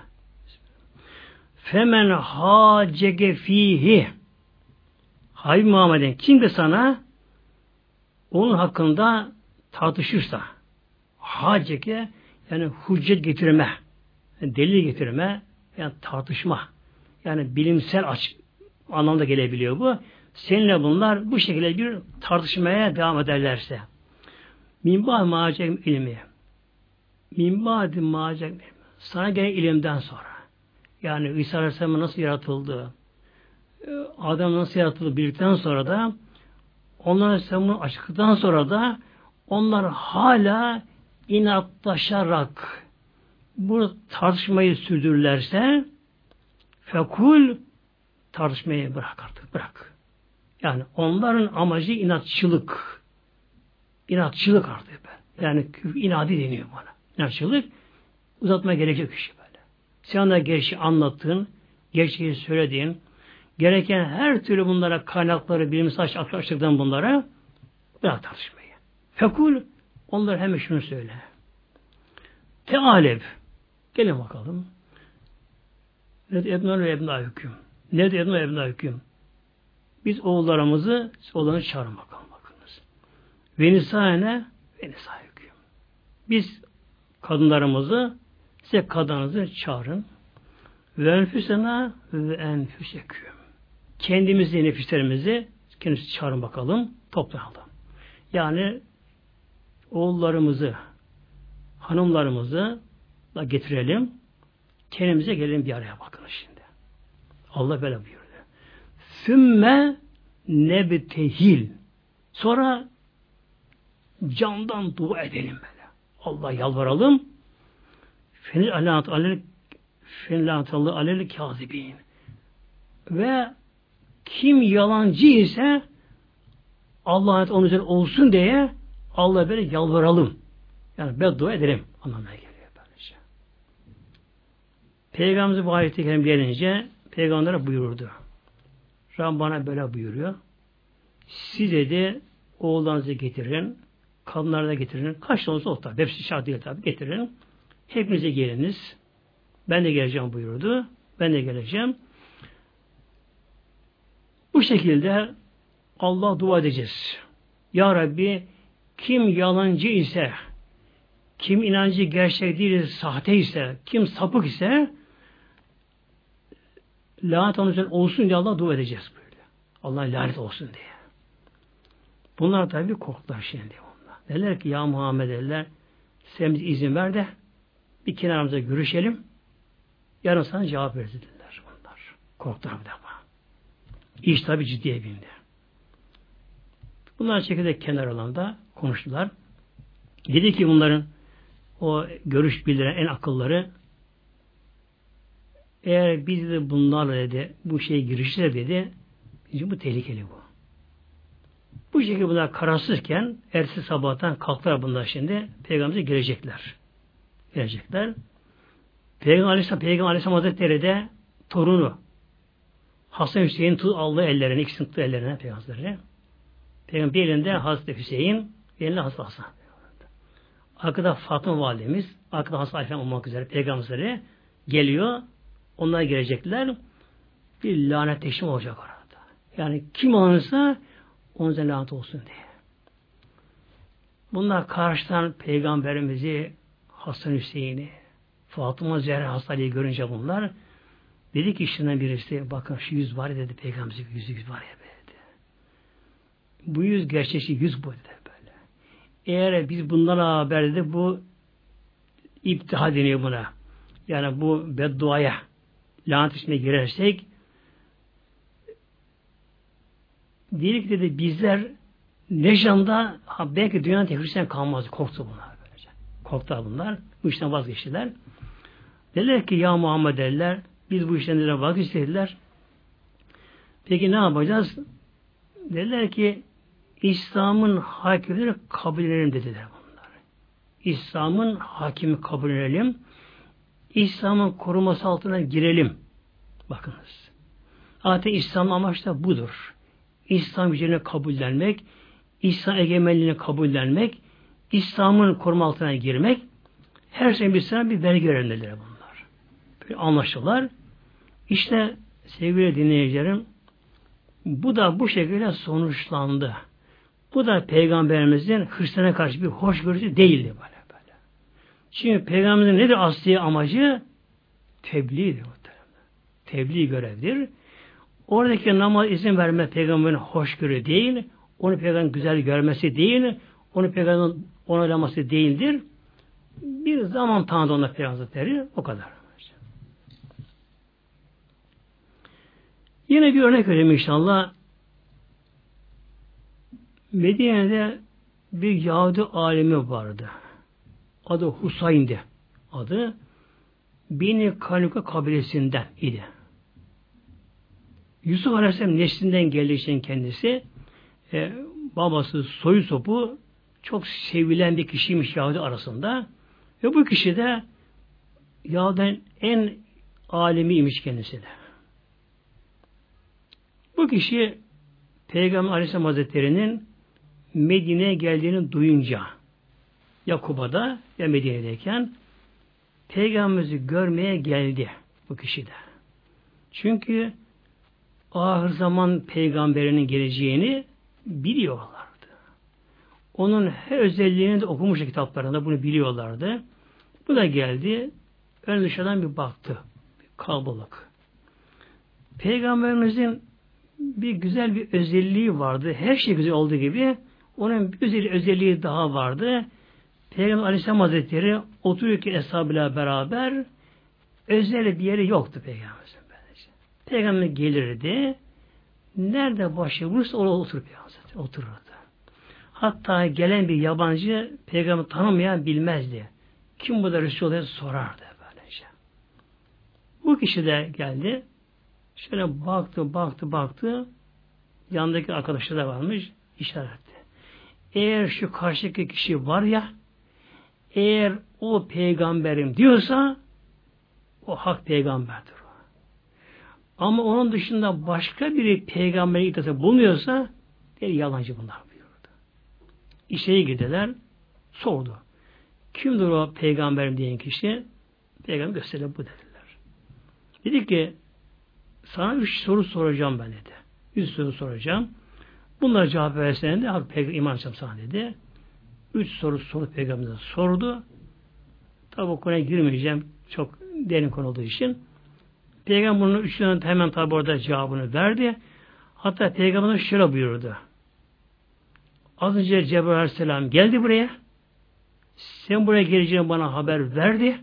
Femen hacege fihi Habib Muhammed'in kim de sana onun hakkında tartışırsa hacege yani hüccet getirme delil getirme yani tartışma. Yani bilimsel aç anlamda gelebiliyor bu. Seninle bunlar bu şekilde bir tartışmaya devam ederlerse. Minbâ mâcem ilmi. Minbâ mâcem sana gelen ilimden sonra. Yani İsa Aleyhisselam nasıl yaratıldı Adam nasıl yaratıldı bildikten sonra da onlar Aleyhisselam'ı açıkladıktan sonra da onlar hala inatlaşarak bu tartışmayı sürdürürlerse fekul tartışmayı bırak artık bırak. Yani onların amacı inatçılık. İnatçılık artık ben. Yani inadi deniyor bana. İnatçılık uzatma gelecek işi böyle. Sen de gerçeği anlattın, gerçeği söylediğin, gereken her türlü bunlara kaynakları bilimsel açıklaştıktan bunlara bırak tartışmayı. Fekul onlar hemen şunu söyle. Tealev. Gelin bakalım. Ne de Ebnâ ve Ebnâ hüküm. Ne de Ebnâ ve Ebnâ hüküm. Biz oğullarımızı, oğullarını çağırın bakalım bakınız. Ve nisâne ve nisâ hüküm. Biz kadınlarımızı, size kadınınızı çağırın. Ve enfüsena ve enfüseküm. Kendimizi, nefislerimizi kendimizi çağırın bakalım, toplayalım. Yani oğullarımızı, hanımlarımızı da getirelim. Kendimize gelelim bir araya bakın şimdi. Allah böyle buyurdu. Sümme nebtehil. Sonra candan dua edelim böyle. Allah yalvaralım. Fenil alanat alel fenil alel kazibin. Ve kim yalancı ise Allah'a onun üzerine olsun diye Allah böyle yalvaralım. Yani beddua edelim anlamına geliyor böylece. Peygamberimiz bu ayeti gelince Peygamber'e buyurdu. Rabbim bana böyle buyuruyor. Siz dedi oğullarınızı getirin, kadınları da getirin. Kaç tane olsa. Hepsi şart değil tabi. Getirin. Hepinize geliniz. Ben de geleceğim buyurdu. Ben de geleceğim. Bu şekilde Allah dua edeceğiz. Ya Rabbi kim yalancı ise kim inancı gerçek değil, sahte ise, kim sapık ise lanet onun olsun diye Allah dua edeceğiz böyle. Allah lanet olsun diye. Bunlar tabi korktular şimdi onlar. Derler ki ya Muhammed derler sen izin ver de bir kenarımıza görüşelim. Yarın sana cevap veririz bunlar. Korktular bir defa. İş tabi ciddiye bindi. Bunlar çekirdek kenar alanda konuştular. Dedi ki bunların o görüş bildiren en akılları eğer biz de bunlarla dedi bu şeye girişler dedi bizim bu tehlikeli bu. Bu şekilde bunlar kararsızken ertesi sabahtan kalktılar bunlar şimdi peygamberimize girecekler. Girecekler. Peygamber Aleyhisselam, Peygamber Aleyhisselam Hazretleri de torunu Hasan Hüseyin tut aldı ellerine, ikisini tuttu ellerine peygamberleri. Peygamber bir elinde Hazreti Hüseyin, bir elinde Hazreti Hasan. Arkada Fatıma validemiz, arkada Hasan Aleyhisselam olmak üzere peygamberleri geliyor. Onlar girecekler. Bir lanet teşrim olacak orada. Yani kim alınırsa onun lanet olsun diye. Bunlar karşıdan peygamberimizi Hasan Hüseyin'i Fatıma Zehra Hastane'yi görünce bunlar dedi ki işinden birisi bakın şu yüz var dedi peygamberimizin yüzü yüz var ya dedi. Bu yüz gerçekçi yüz bu dedi böyle. Eğer biz bunlara haber dedi bu iptiha deniyor buna. Yani bu bedduaya lanet içine girersek diyelim ki dedi bizler Nejan'da belki dünyanın tek Hristiyan kalmaz. Korktu bunlar böylece. Korktular bunlar. Bu işten vazgeçtiler. Dediler ki ya Muhammed derler biz bu işten vazgeçtiler. Peki ne yapacağız? Dediler ki İslam'ın hakimleri kabul edelim dediler bunlar. İslam'ın hakimi kabul edelim. İslam'ın koruması altına girelim. Bakınız. Zaten İslam'ın amaç da budur. İslam gücüne kabullenmek, İslam egemenliğine kabullenmek, İslam'ın koruma altına girmek, her şeyin bir sana bir vergi verenleri bunlar. Böyle. İşte sevgili dinleyicilerim, bu da bu şekilde sonuçlandı. Bu da Peygamberimizin Hristiyan'a karşı bir hoşgörüsü değildi böyle böyle. Çünkü Peygamberimizin nedir asli amacı? Tebliğdir. Tebliğ görevdir. Oradaki namaz izin verme peygamberin hoşgörü değil, onu peygamberin güzel görmesi değil, onu peygamberin onaylaması değildir. Bir zaman tanıdı ona peygamber o kadar. Yine bir örnek vereyim inşallah. Medine'de bir Yahudi alemi vardı. Adı Husayn'di. Adı Bini Kanuka kabilesinden idi. Yusuf Aleyhisselam neslinden geldiği kendisi e, babası soyu sopu çok sevilen bir kişiymiş Yahudi arasında. Ve bu kişi de Yahudi'nin en alemiymiş kendisi de. Bu kişi Peygamber Aleyhisselam Hazretleri'nin Medine'ye geldiğini duyunca ya Kuba'da ya Medine'deyken Peygamberimizi görmeye geldi bu kişi de. Çünkü ahir zaman peygamberinin geleceğini biliyorlardı. Onun her özelliğini de okumuş kitaplarında bunu biliyorlardı. Bu da geldi. Ön dışarıdan bir baktı. Bir kalabalık. Peygamberimizin bir güzel bir özelliği vardı. Her şey güzel olduğu gibi onun bir güzel özelliği daha vardı. Peygamber Aleyhisselam Hazretleri otururken eshabıyla beraber özel bir yeri yoktu Peygamberimizin. Peygamber gelirdi. Nerede başı vurursa orada oturur Peygamber otururdu. Hatta gelen bir yabancı peygamber tanımayan bilmezdi. Kim bu da Resulullah sorardı böylece. Bu kişi de geldi. Şöyle baktı, baktı, baktı. Yanındaki arkadaşı da varmış. işaretti. Eğer şu karşıdaki kişi var ya eğer o peygamberim diyorsa o hak peygamberdir. Ama onun dışında başka biri peygamber iddiası bulmuyorsa bir yalancı bunlar buyurdu. İşe gidiler, sordu. Kimdir o peygamberim diyen kişi? Peygamber gösterdi bu dediler. Dedi ki sana üç soru soracağım ben dedi. Üç soru soracağım. Bunlara cevap versene de Hak Peygamber iman sana dedi. Üç soru soru Peygamber'e sordu. Tabi o konuya girmeyeceğim. Çok derin konu olduğu için. Peygamber bunun üçünden hemen tabi orada cevabını verdi. Hatta Peygamber şöyle buyurdu. Az önce Cebrail Aleyhisselam geldi buraya. Sen buraya geleceğini bana haber verdi.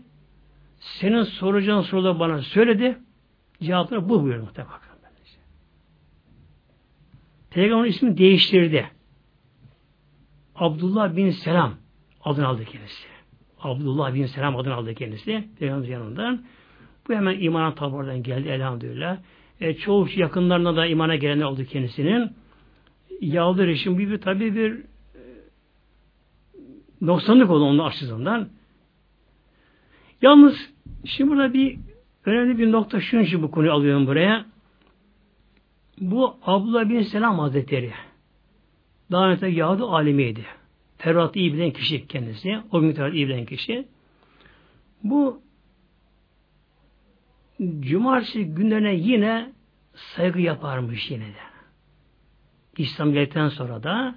Senin soracağın soruları bana söyledi. Cevapları bu buyurdu muhtemelen. Peygamber ismi değiştirdi. Abdullah bin Selam adını aldı kendisi. Abdullah bin Selam adını aldı kendisi. Peygamber yanından. Bu hemen imana tabi geldi elhamdülillah. E, çoğu yakınlarına da imana gelenler oldu kendisinin. Yağdır için bir, bir tabi bir e, noksanlık oldu onun açısından. Yalnız şimdi burada bir önemli bir nokta şunun için bu konuyu alıyorum buraya. Bu Abdullah bin Selam Hazretleri daha önce Yahudi alimiydi. Tevrat'ı iyi bilen kişi kendisi. O gün Tevrat'ı iyi bilen kişi. Bu cumartesi günlerine yine saygı yaparmış yine de. İslam geldikten sonra da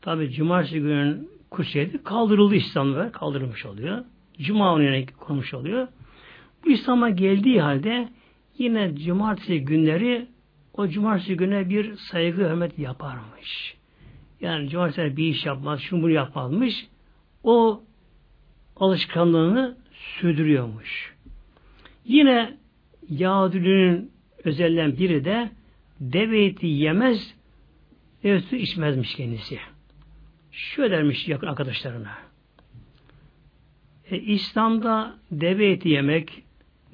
tabi cumartesi günün kuşeti kaldırıldı İslam'da kaldırılmış oluyor. Cuma önüne konmuş oluyor. İslam'a geldiği halde yine cumartesi günleri o cumartesi güne bir saygı hürmet yaparmış. Yani cumartesi bir iş yapmaz, şunu bunu yapmazmış. O alışkanlığını sürdürüyormuş. Yine Yahudinin özelliğinden biri de deve eti yemez, deve sütü içmezmiş kendisi. Şöyle dermiş yakın arkadaşlarına. E, İslam'da deve eti yemek,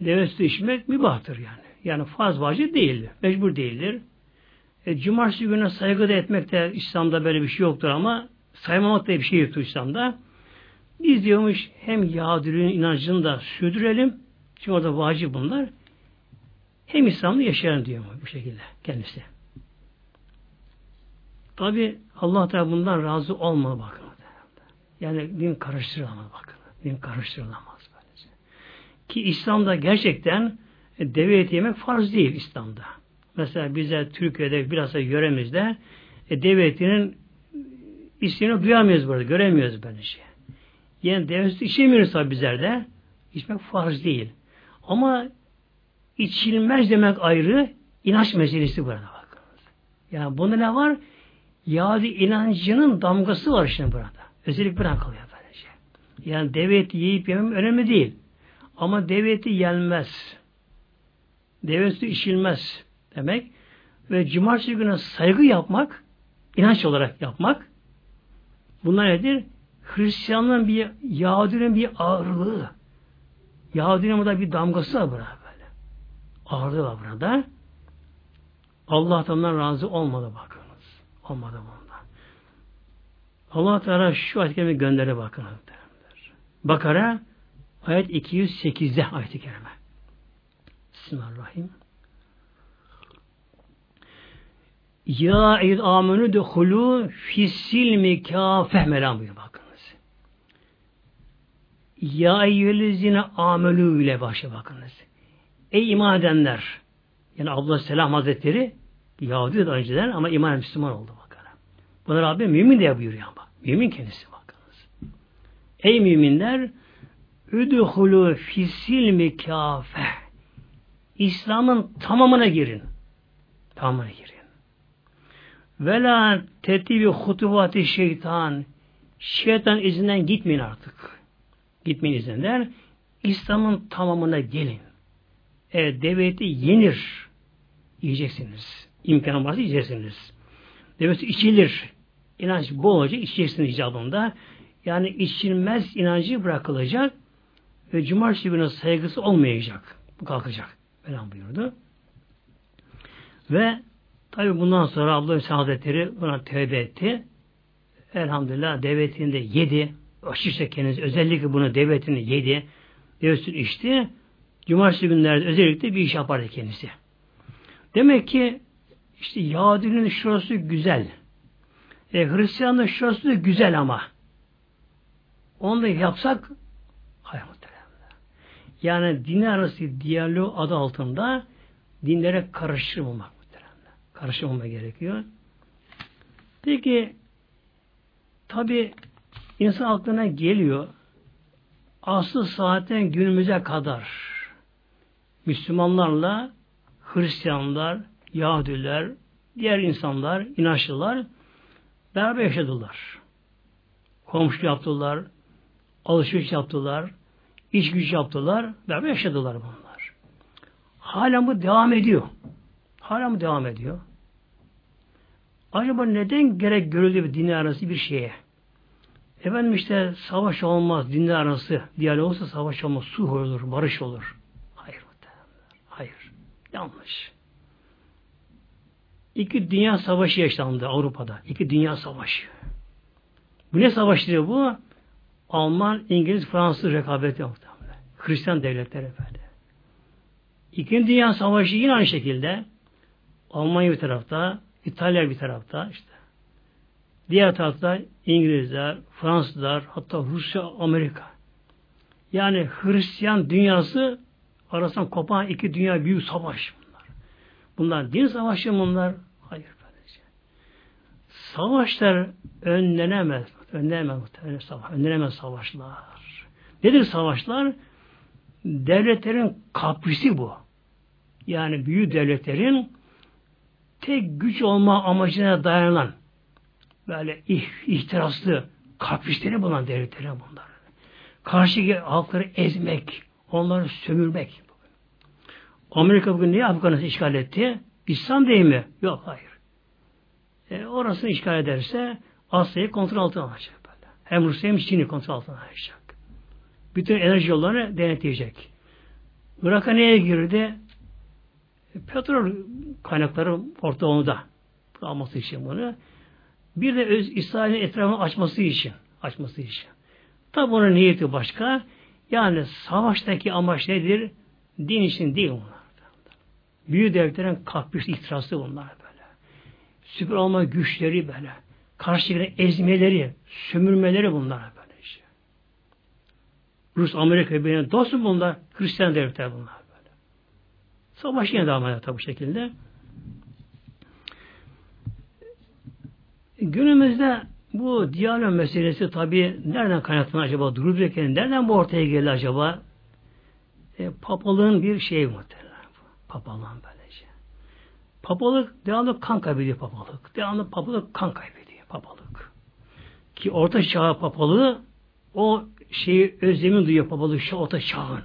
deve sütü içmek mübahtır yani. Yani faz vacip değildir. Mecbur değildir. E, cumartesi gününe saygı da etmek de İslam'da böyle bir şey yoktur ama saymamak da bir şey yoktur İslam'da. Biz diyormuş hem Yahudiliğin inancını da sürdürelim. Çünkü orada vacip bunlar. Hem İslam'da yaşayalım diyor bu şekilde kendisi. Tabi Allah Teala bundan razı olmadı bakın. Yani din karıştırılamaz bakın. Din karıştırılamaz. Ki İslam'da gerçekten e, deve eti yemek farz değil İslam'da. Mesela bize Türkiye'de biraz da yöremizde e, deve etinin ismini duyamıyoruz burada, göremiyoruz böyle şey. Yani deve eti içemiyoruz tabi bizlerde. İçmek farz değil. Ama içilmez demek ayrı, inanç meselesi burada bakınız. Yani bunda ne var? Yahudi inancının damgası var şimdi burada. Özellik bırakılıyor böyle şey. Yani deve eti yiyip yemem önemli değil. Ama deve eti yenmez deve sütü içilmez demek ve cumartesi günü saygı yapmak, inanç olarak yapmak bunlar nedir? Hristiyanlığın bir, Yahudinin bir ağırlığı. Yahudinin burada bir damgası var burada böyle. Ağırlığı var burada. Allah ondan razı olmadı bakınız. Olmadı bundan. Allah Teala şu ayet-i gönderi bakın. Bakara ayet 208'de ayet-i kerime. Bismillahirrahmanirrahim. Ya eyyid amenü dehulu fissilmi kâfeh melam buyuruyor bakınız. Ya eyyühellezine amelü ile başa bakınız. Ey iman edenler yani Allah Selam Hazretleri Yahudi de önceden ama iman Müslüman oldu bakın. Buna Rabbim mümin diye buyuruyor ama. Mümin kendisi bakınız. Ey müminler üdhulu fissilmi kâfeh İslam'ın tamamına girin. Tamamına girin. Vela tetibi hutuvati şeytan. Şeytan izinden gitmeyin artık. Gitmeyin izinden. İslam'ın tamamına gelin. Eğer devleti yenir, yiyeceksiniz. İmkanı varsa yiyeceksiniz. Devleti içilir. İnanç bol olacak, içeceksiniz icabında. Yani içilmez inancı bırakılacak ve cumartesi günü saygısı olmayacak. Bu kalkacak. Mevlam buyurdu. Ve tabi bundan sonra Abdülhamid Hazretleri buna tövbe etti. Elhamdülillah devletini de yedi. Aşırı kendisi özellikle bunu devletini yedi. Devletini içti. Cumartesi günlerde özellikle bir iş yapardı kendisi. Demek ki işte Yahudinin şurası güzel. E, Hristiyanın şurası da güzel ama. Onu da yapsak yani din arası diyalog adı altında dinlere karıştırmamak muhtemelen. Karıştırmama gerekiyor. Peki tabi insan aklına geliyor asıl saatten günümüze kadar Müslümanlarla Hristiyanlar, Yahudiler, diğer insanlar, inançlılar beraber yaşadılar. Komşu yaptılar, alışveriş yaptılar, iş güç yaptılar, beraber yaşadılar bunlar. Hala bu devam ediyor. Hala mı devam ediyor? Acaba neden gerek görüldü bir dinler arası bir şeye? Efendim işte savaş olmaz, dinler arası diyalog olsa savaş olmaz, sulh olur, barış olur. Hayır. Hayır. Yanlış. İki dünya savaşı yaşandı Avrupa'da. İki dünya savaşı. Bu ne savaştı bu? Alman, İngiliz, Fransız rekabeti muhtemelen. Hristiyan devletleri böyle. İkinci Dünya Savaşı yine aynı şekilde Almanya bir tarafta, İtalya bir tarafta işte. Diğer tarafta İngilizler, Fransızlar, hatta Rusya, Amerika. Yani Hristiyan dünyası arasından kopan iki dünya büyük savaş bunlar. Bunlar din savaşı bunlar. Hayır böylece. Savaşlar önlenemez. Önlenemez muhtemelen savaş. Önlenemez savaşlar. Nedir savaşlar? Devletlerin kaprisi bu. Yani büyük devletlerin tek güç olma amacına dayanan böyle ihtiraslı kaprisleri bulan devletleri bunlar. Karşı halkları ezmek, onları sömürmek. Amerika bugün niye Afganistan'ı işgal etti? İslam değil mi? Yok, hayır. E, orasını işgal ederse Asya'yı kontrol altına alacak. Böyle. Hem Rusya hem Çin'i kontrol altına alacak. Bütün enerji yollarını denetleyecek. Irak'a neye girdi? petrol kaynakları orta alması için bunu. Bir de öz İsrail'in etrafını açması için. Açması için. Tabi onun niyeti başka. Yani savaştaki amaç nedir? Din için değil bunlar. Büyük devletlerin kapris ihtirası bunlar böyle. Süper olma güçleri böyle. Karşıya ezmeleri, sömürmeleri bunlar böyle işte. Rus, Amerika, benim dostum bunlar. Hristiyan devletler bunlar. Savaş yine devam tabi bu şekilde. Günümüzde bu diyalog meselesi tabi nereden kaynaklanıyor acaba? Dururken nereden bu ortaya geldi acaba? E, papalığın bir şeyi muhtemelen. Papalığın böylece. Papalık devamlı kan kaybediyor papalık. Devamlı papalık kan kaybediyor papalık. Ki orta çağ papalığı o şeyi özlemin duyuyor papalık şu orta çağın.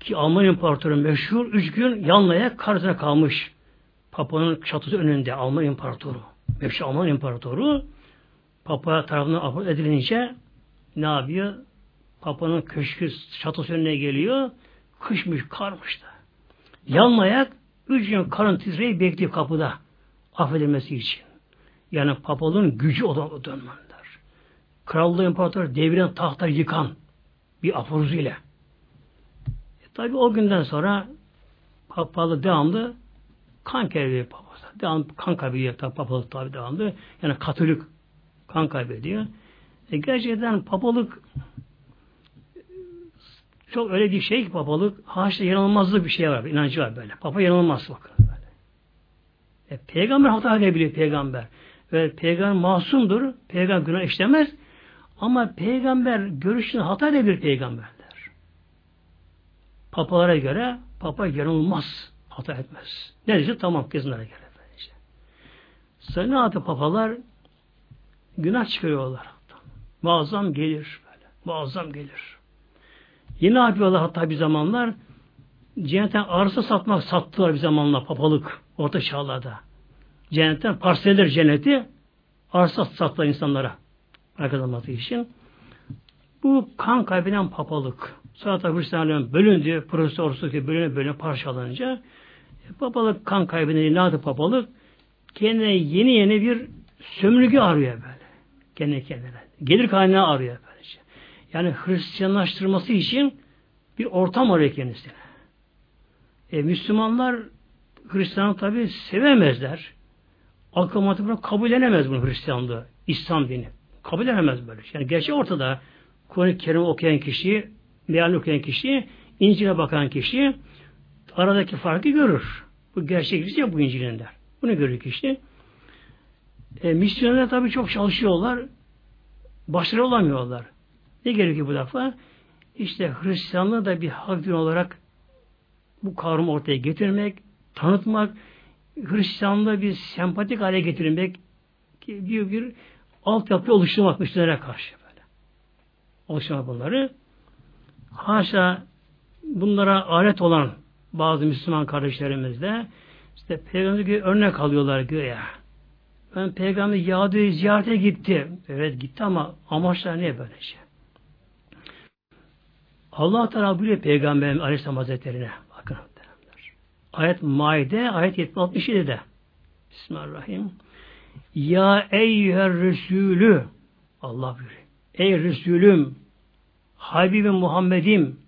Ki Alman İmparatoru meşhur üç gün yanlaya karşısına kalmış. Papa'nın çatısı önünde Alman İmparatoru. Meşhur Alman İmparatoru Papa tarafından apot edilince ne yapıyor? Papa'nın köşkü çatısı önüne geliyor. Kışmış, karmış da. Yanlayak üç gün karın titreyip bekliyor kapıda. Affedilmesi için. Yani papalığın gücü o dönmenler. Krallığı imparator deviren tahtları yıkan bir aforuzu ile. Tabi o günden sonra papalı devamlı kan kaybediyor papazlar. Devamlı kan kaybediyor tabi papalık tabi devamlı. Yani katolik kan kaybediyor. E gerçekten papalık çok öyle bir şey ki papalık haşta yanılmazlık bir şey var. inancı var böyle. Papa yanılmaz bakın böyle. E, peygamber hata edebiliyor peygamber. Ve peygamber masumdur. Peygamber günah işlemez. Ama peygamber görüşünü hata edebilir peygamber. Papalara göre papa yanılmaz. Hata etmez. Neyse tamam kesinlere göre. Ne yaptı papalar? Günah çıkarıyorlar. Muazzam gelir. Böyle. Muazzam gelir. Yine yapıyorlar hatta bir zamanlar cennetten arsa satmak sattılar bir zamanlar papalık orta çağlarda. Cennetten parseller cenneti arsa sattılar insanlara. Arkadaşlar için. Bu kan kaybeden papalık. Sonra tabi Hristiyanlığın bölündü, protestanlık bölüne bölüne parçalanınca e, papalık kan kaybedince ne yaptı papalık? Kendine yeni yeni bir sömürge arıyor böyle. Kendi kendine. Gelir kaynağı arıyor böylece. Yani Hristiyanlaştırması için bir ortam arıyor kendisine. E, Müslümanlar Hristiyanlığı tabi sevemezler. Akıl mantıkla kabul edemez bunu Hristiyanlığı, İslam dini. Kabul edemez böyle. Yani gerçi ortada Kur'an-ı Kerim okuyan kişi meal okuyan kişi, İncil'e bakan kişi aradaki farkı görür. Bu gerçek şey bu İncil'in der. Bunu görür kişi. E, misyonerler tabii çok çalışıyorlar. Başarılı olamıyorlar. Ne gerekiyor bu defa? İşte Hristiyanlığı da bir hak olarak bu kavramı ortaya getirmek, tanıtmak, Hristiyanlığı bir sempatik hale getirmek, bir, bir altyapı oluşturmak Müslümanlara karşı böyle. Oluşturmak bunları. Haşa bunlara alet olan bazı Müslüman kardeşlerimiz de işte Peygamber örnek alıyorlar göğe. Ben Peygamber Yahudi'yi ziyarete gitti. Evet gitti ama amaçlar ne böyle şey? Allah Teala buyuruyor Peygamber Aleyhisselam Hazretleri'ne. Ayet Maide, ayet 67'de. Bismillahirrahmanirrahim. Ya eyyüher Resulü Allah buyuruyor. Ey Resulüm Habibim Muhammed'im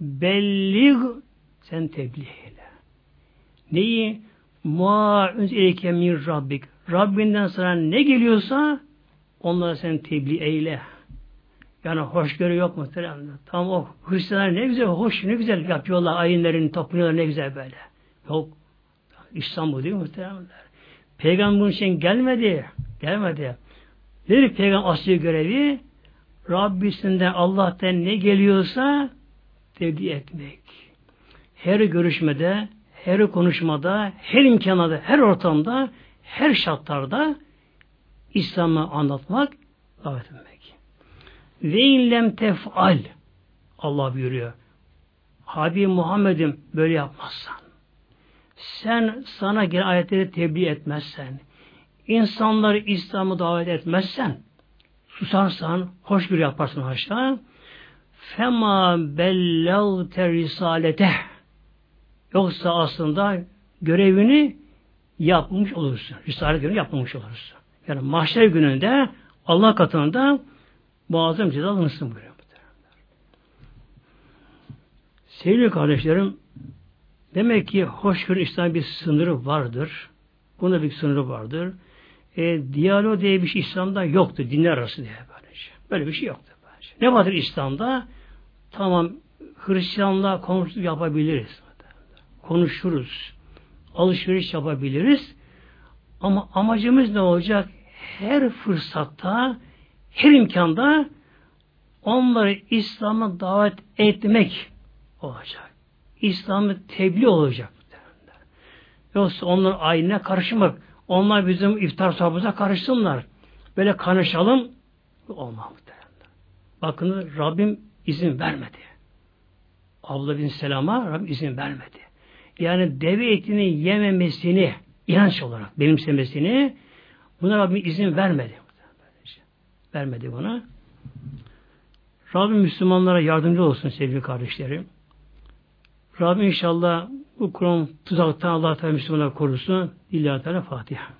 bellig sen tebliğ eyle. Neyi? Ma üzerike min Rabbik. Rabbinden sana ne geliyorsa onlara sen tebliğ eyle. Yani hoşgörü yok muhtemelen. Tam o Hristiyanlar ne güzel, hoş, ne güzel yapıyorlar. Ayinlerini topluyorlar ne güzel böyle. Yok. İslam bu değil mi muhtemelen? Peygamber bunun için gelmedi. Gelmedi. Nedir peygamber asli görevi? Rabbisinden Allah'tan ne geliyorsa tebliğ etmek. Her görüşmede, her konuşmada, her imkanada, her ortamda, her şartlarda İslam'ı anlatmak, davet etmek. Ve inlem tef'al Allah buyuruyor. Habib Muhammed'im böyle yapmazsan sen sana gelen ayetleri tebliğ etmezsen insanları İslam'ı davet etmezsen susarsan, hoşgörü yaparsın haşa fema bellevte risalete yoksa aslında görevini yapmış olursun. Risalet görevini yapmamış olursun. Yani mahşer gününde Allah katında muazzam ceza alınsın buyuruyor. Sevgili kardeşlerim, demek ki hoşgörü İslam'ın bir sınırı vardır. Bunda bir sınırı vardır. E, diyalog diye bir şey İslam'da yoktur. Dinler arası diye böyle şey. Böyle bir şey yoktur. Böyle şey. Ne vardır İslam'da? Tamam Hristiyanla konuşup yapabiliriz. Konuşuruz. Alışveriş yapabiliriz. Ama amacımız ne olacak? Her fırsatta her imkanda onları İslam'a davet etmek olacak. İslam'ı tebliğ olacak. Yoksa onlar ayine karışmak, onlar bizim iftar sohbetimize karışsınlar. Böyle kanışalım, olmaz. Bakın Rabbim izin vermedi. Abla bin Selam'a Rabbim izin vermedi. Yani deve etini yememesini inanç olarak benimsemesini buna Rabbim izin vermedi vermedi buna. Rabbim Müslümanlara yardımcı olsun sevgili kardeşlerim. Rabbim inşallah bu Kur'an tuzaktan Allah Teala Müslümanları korusun. İlla Teala Fatiha.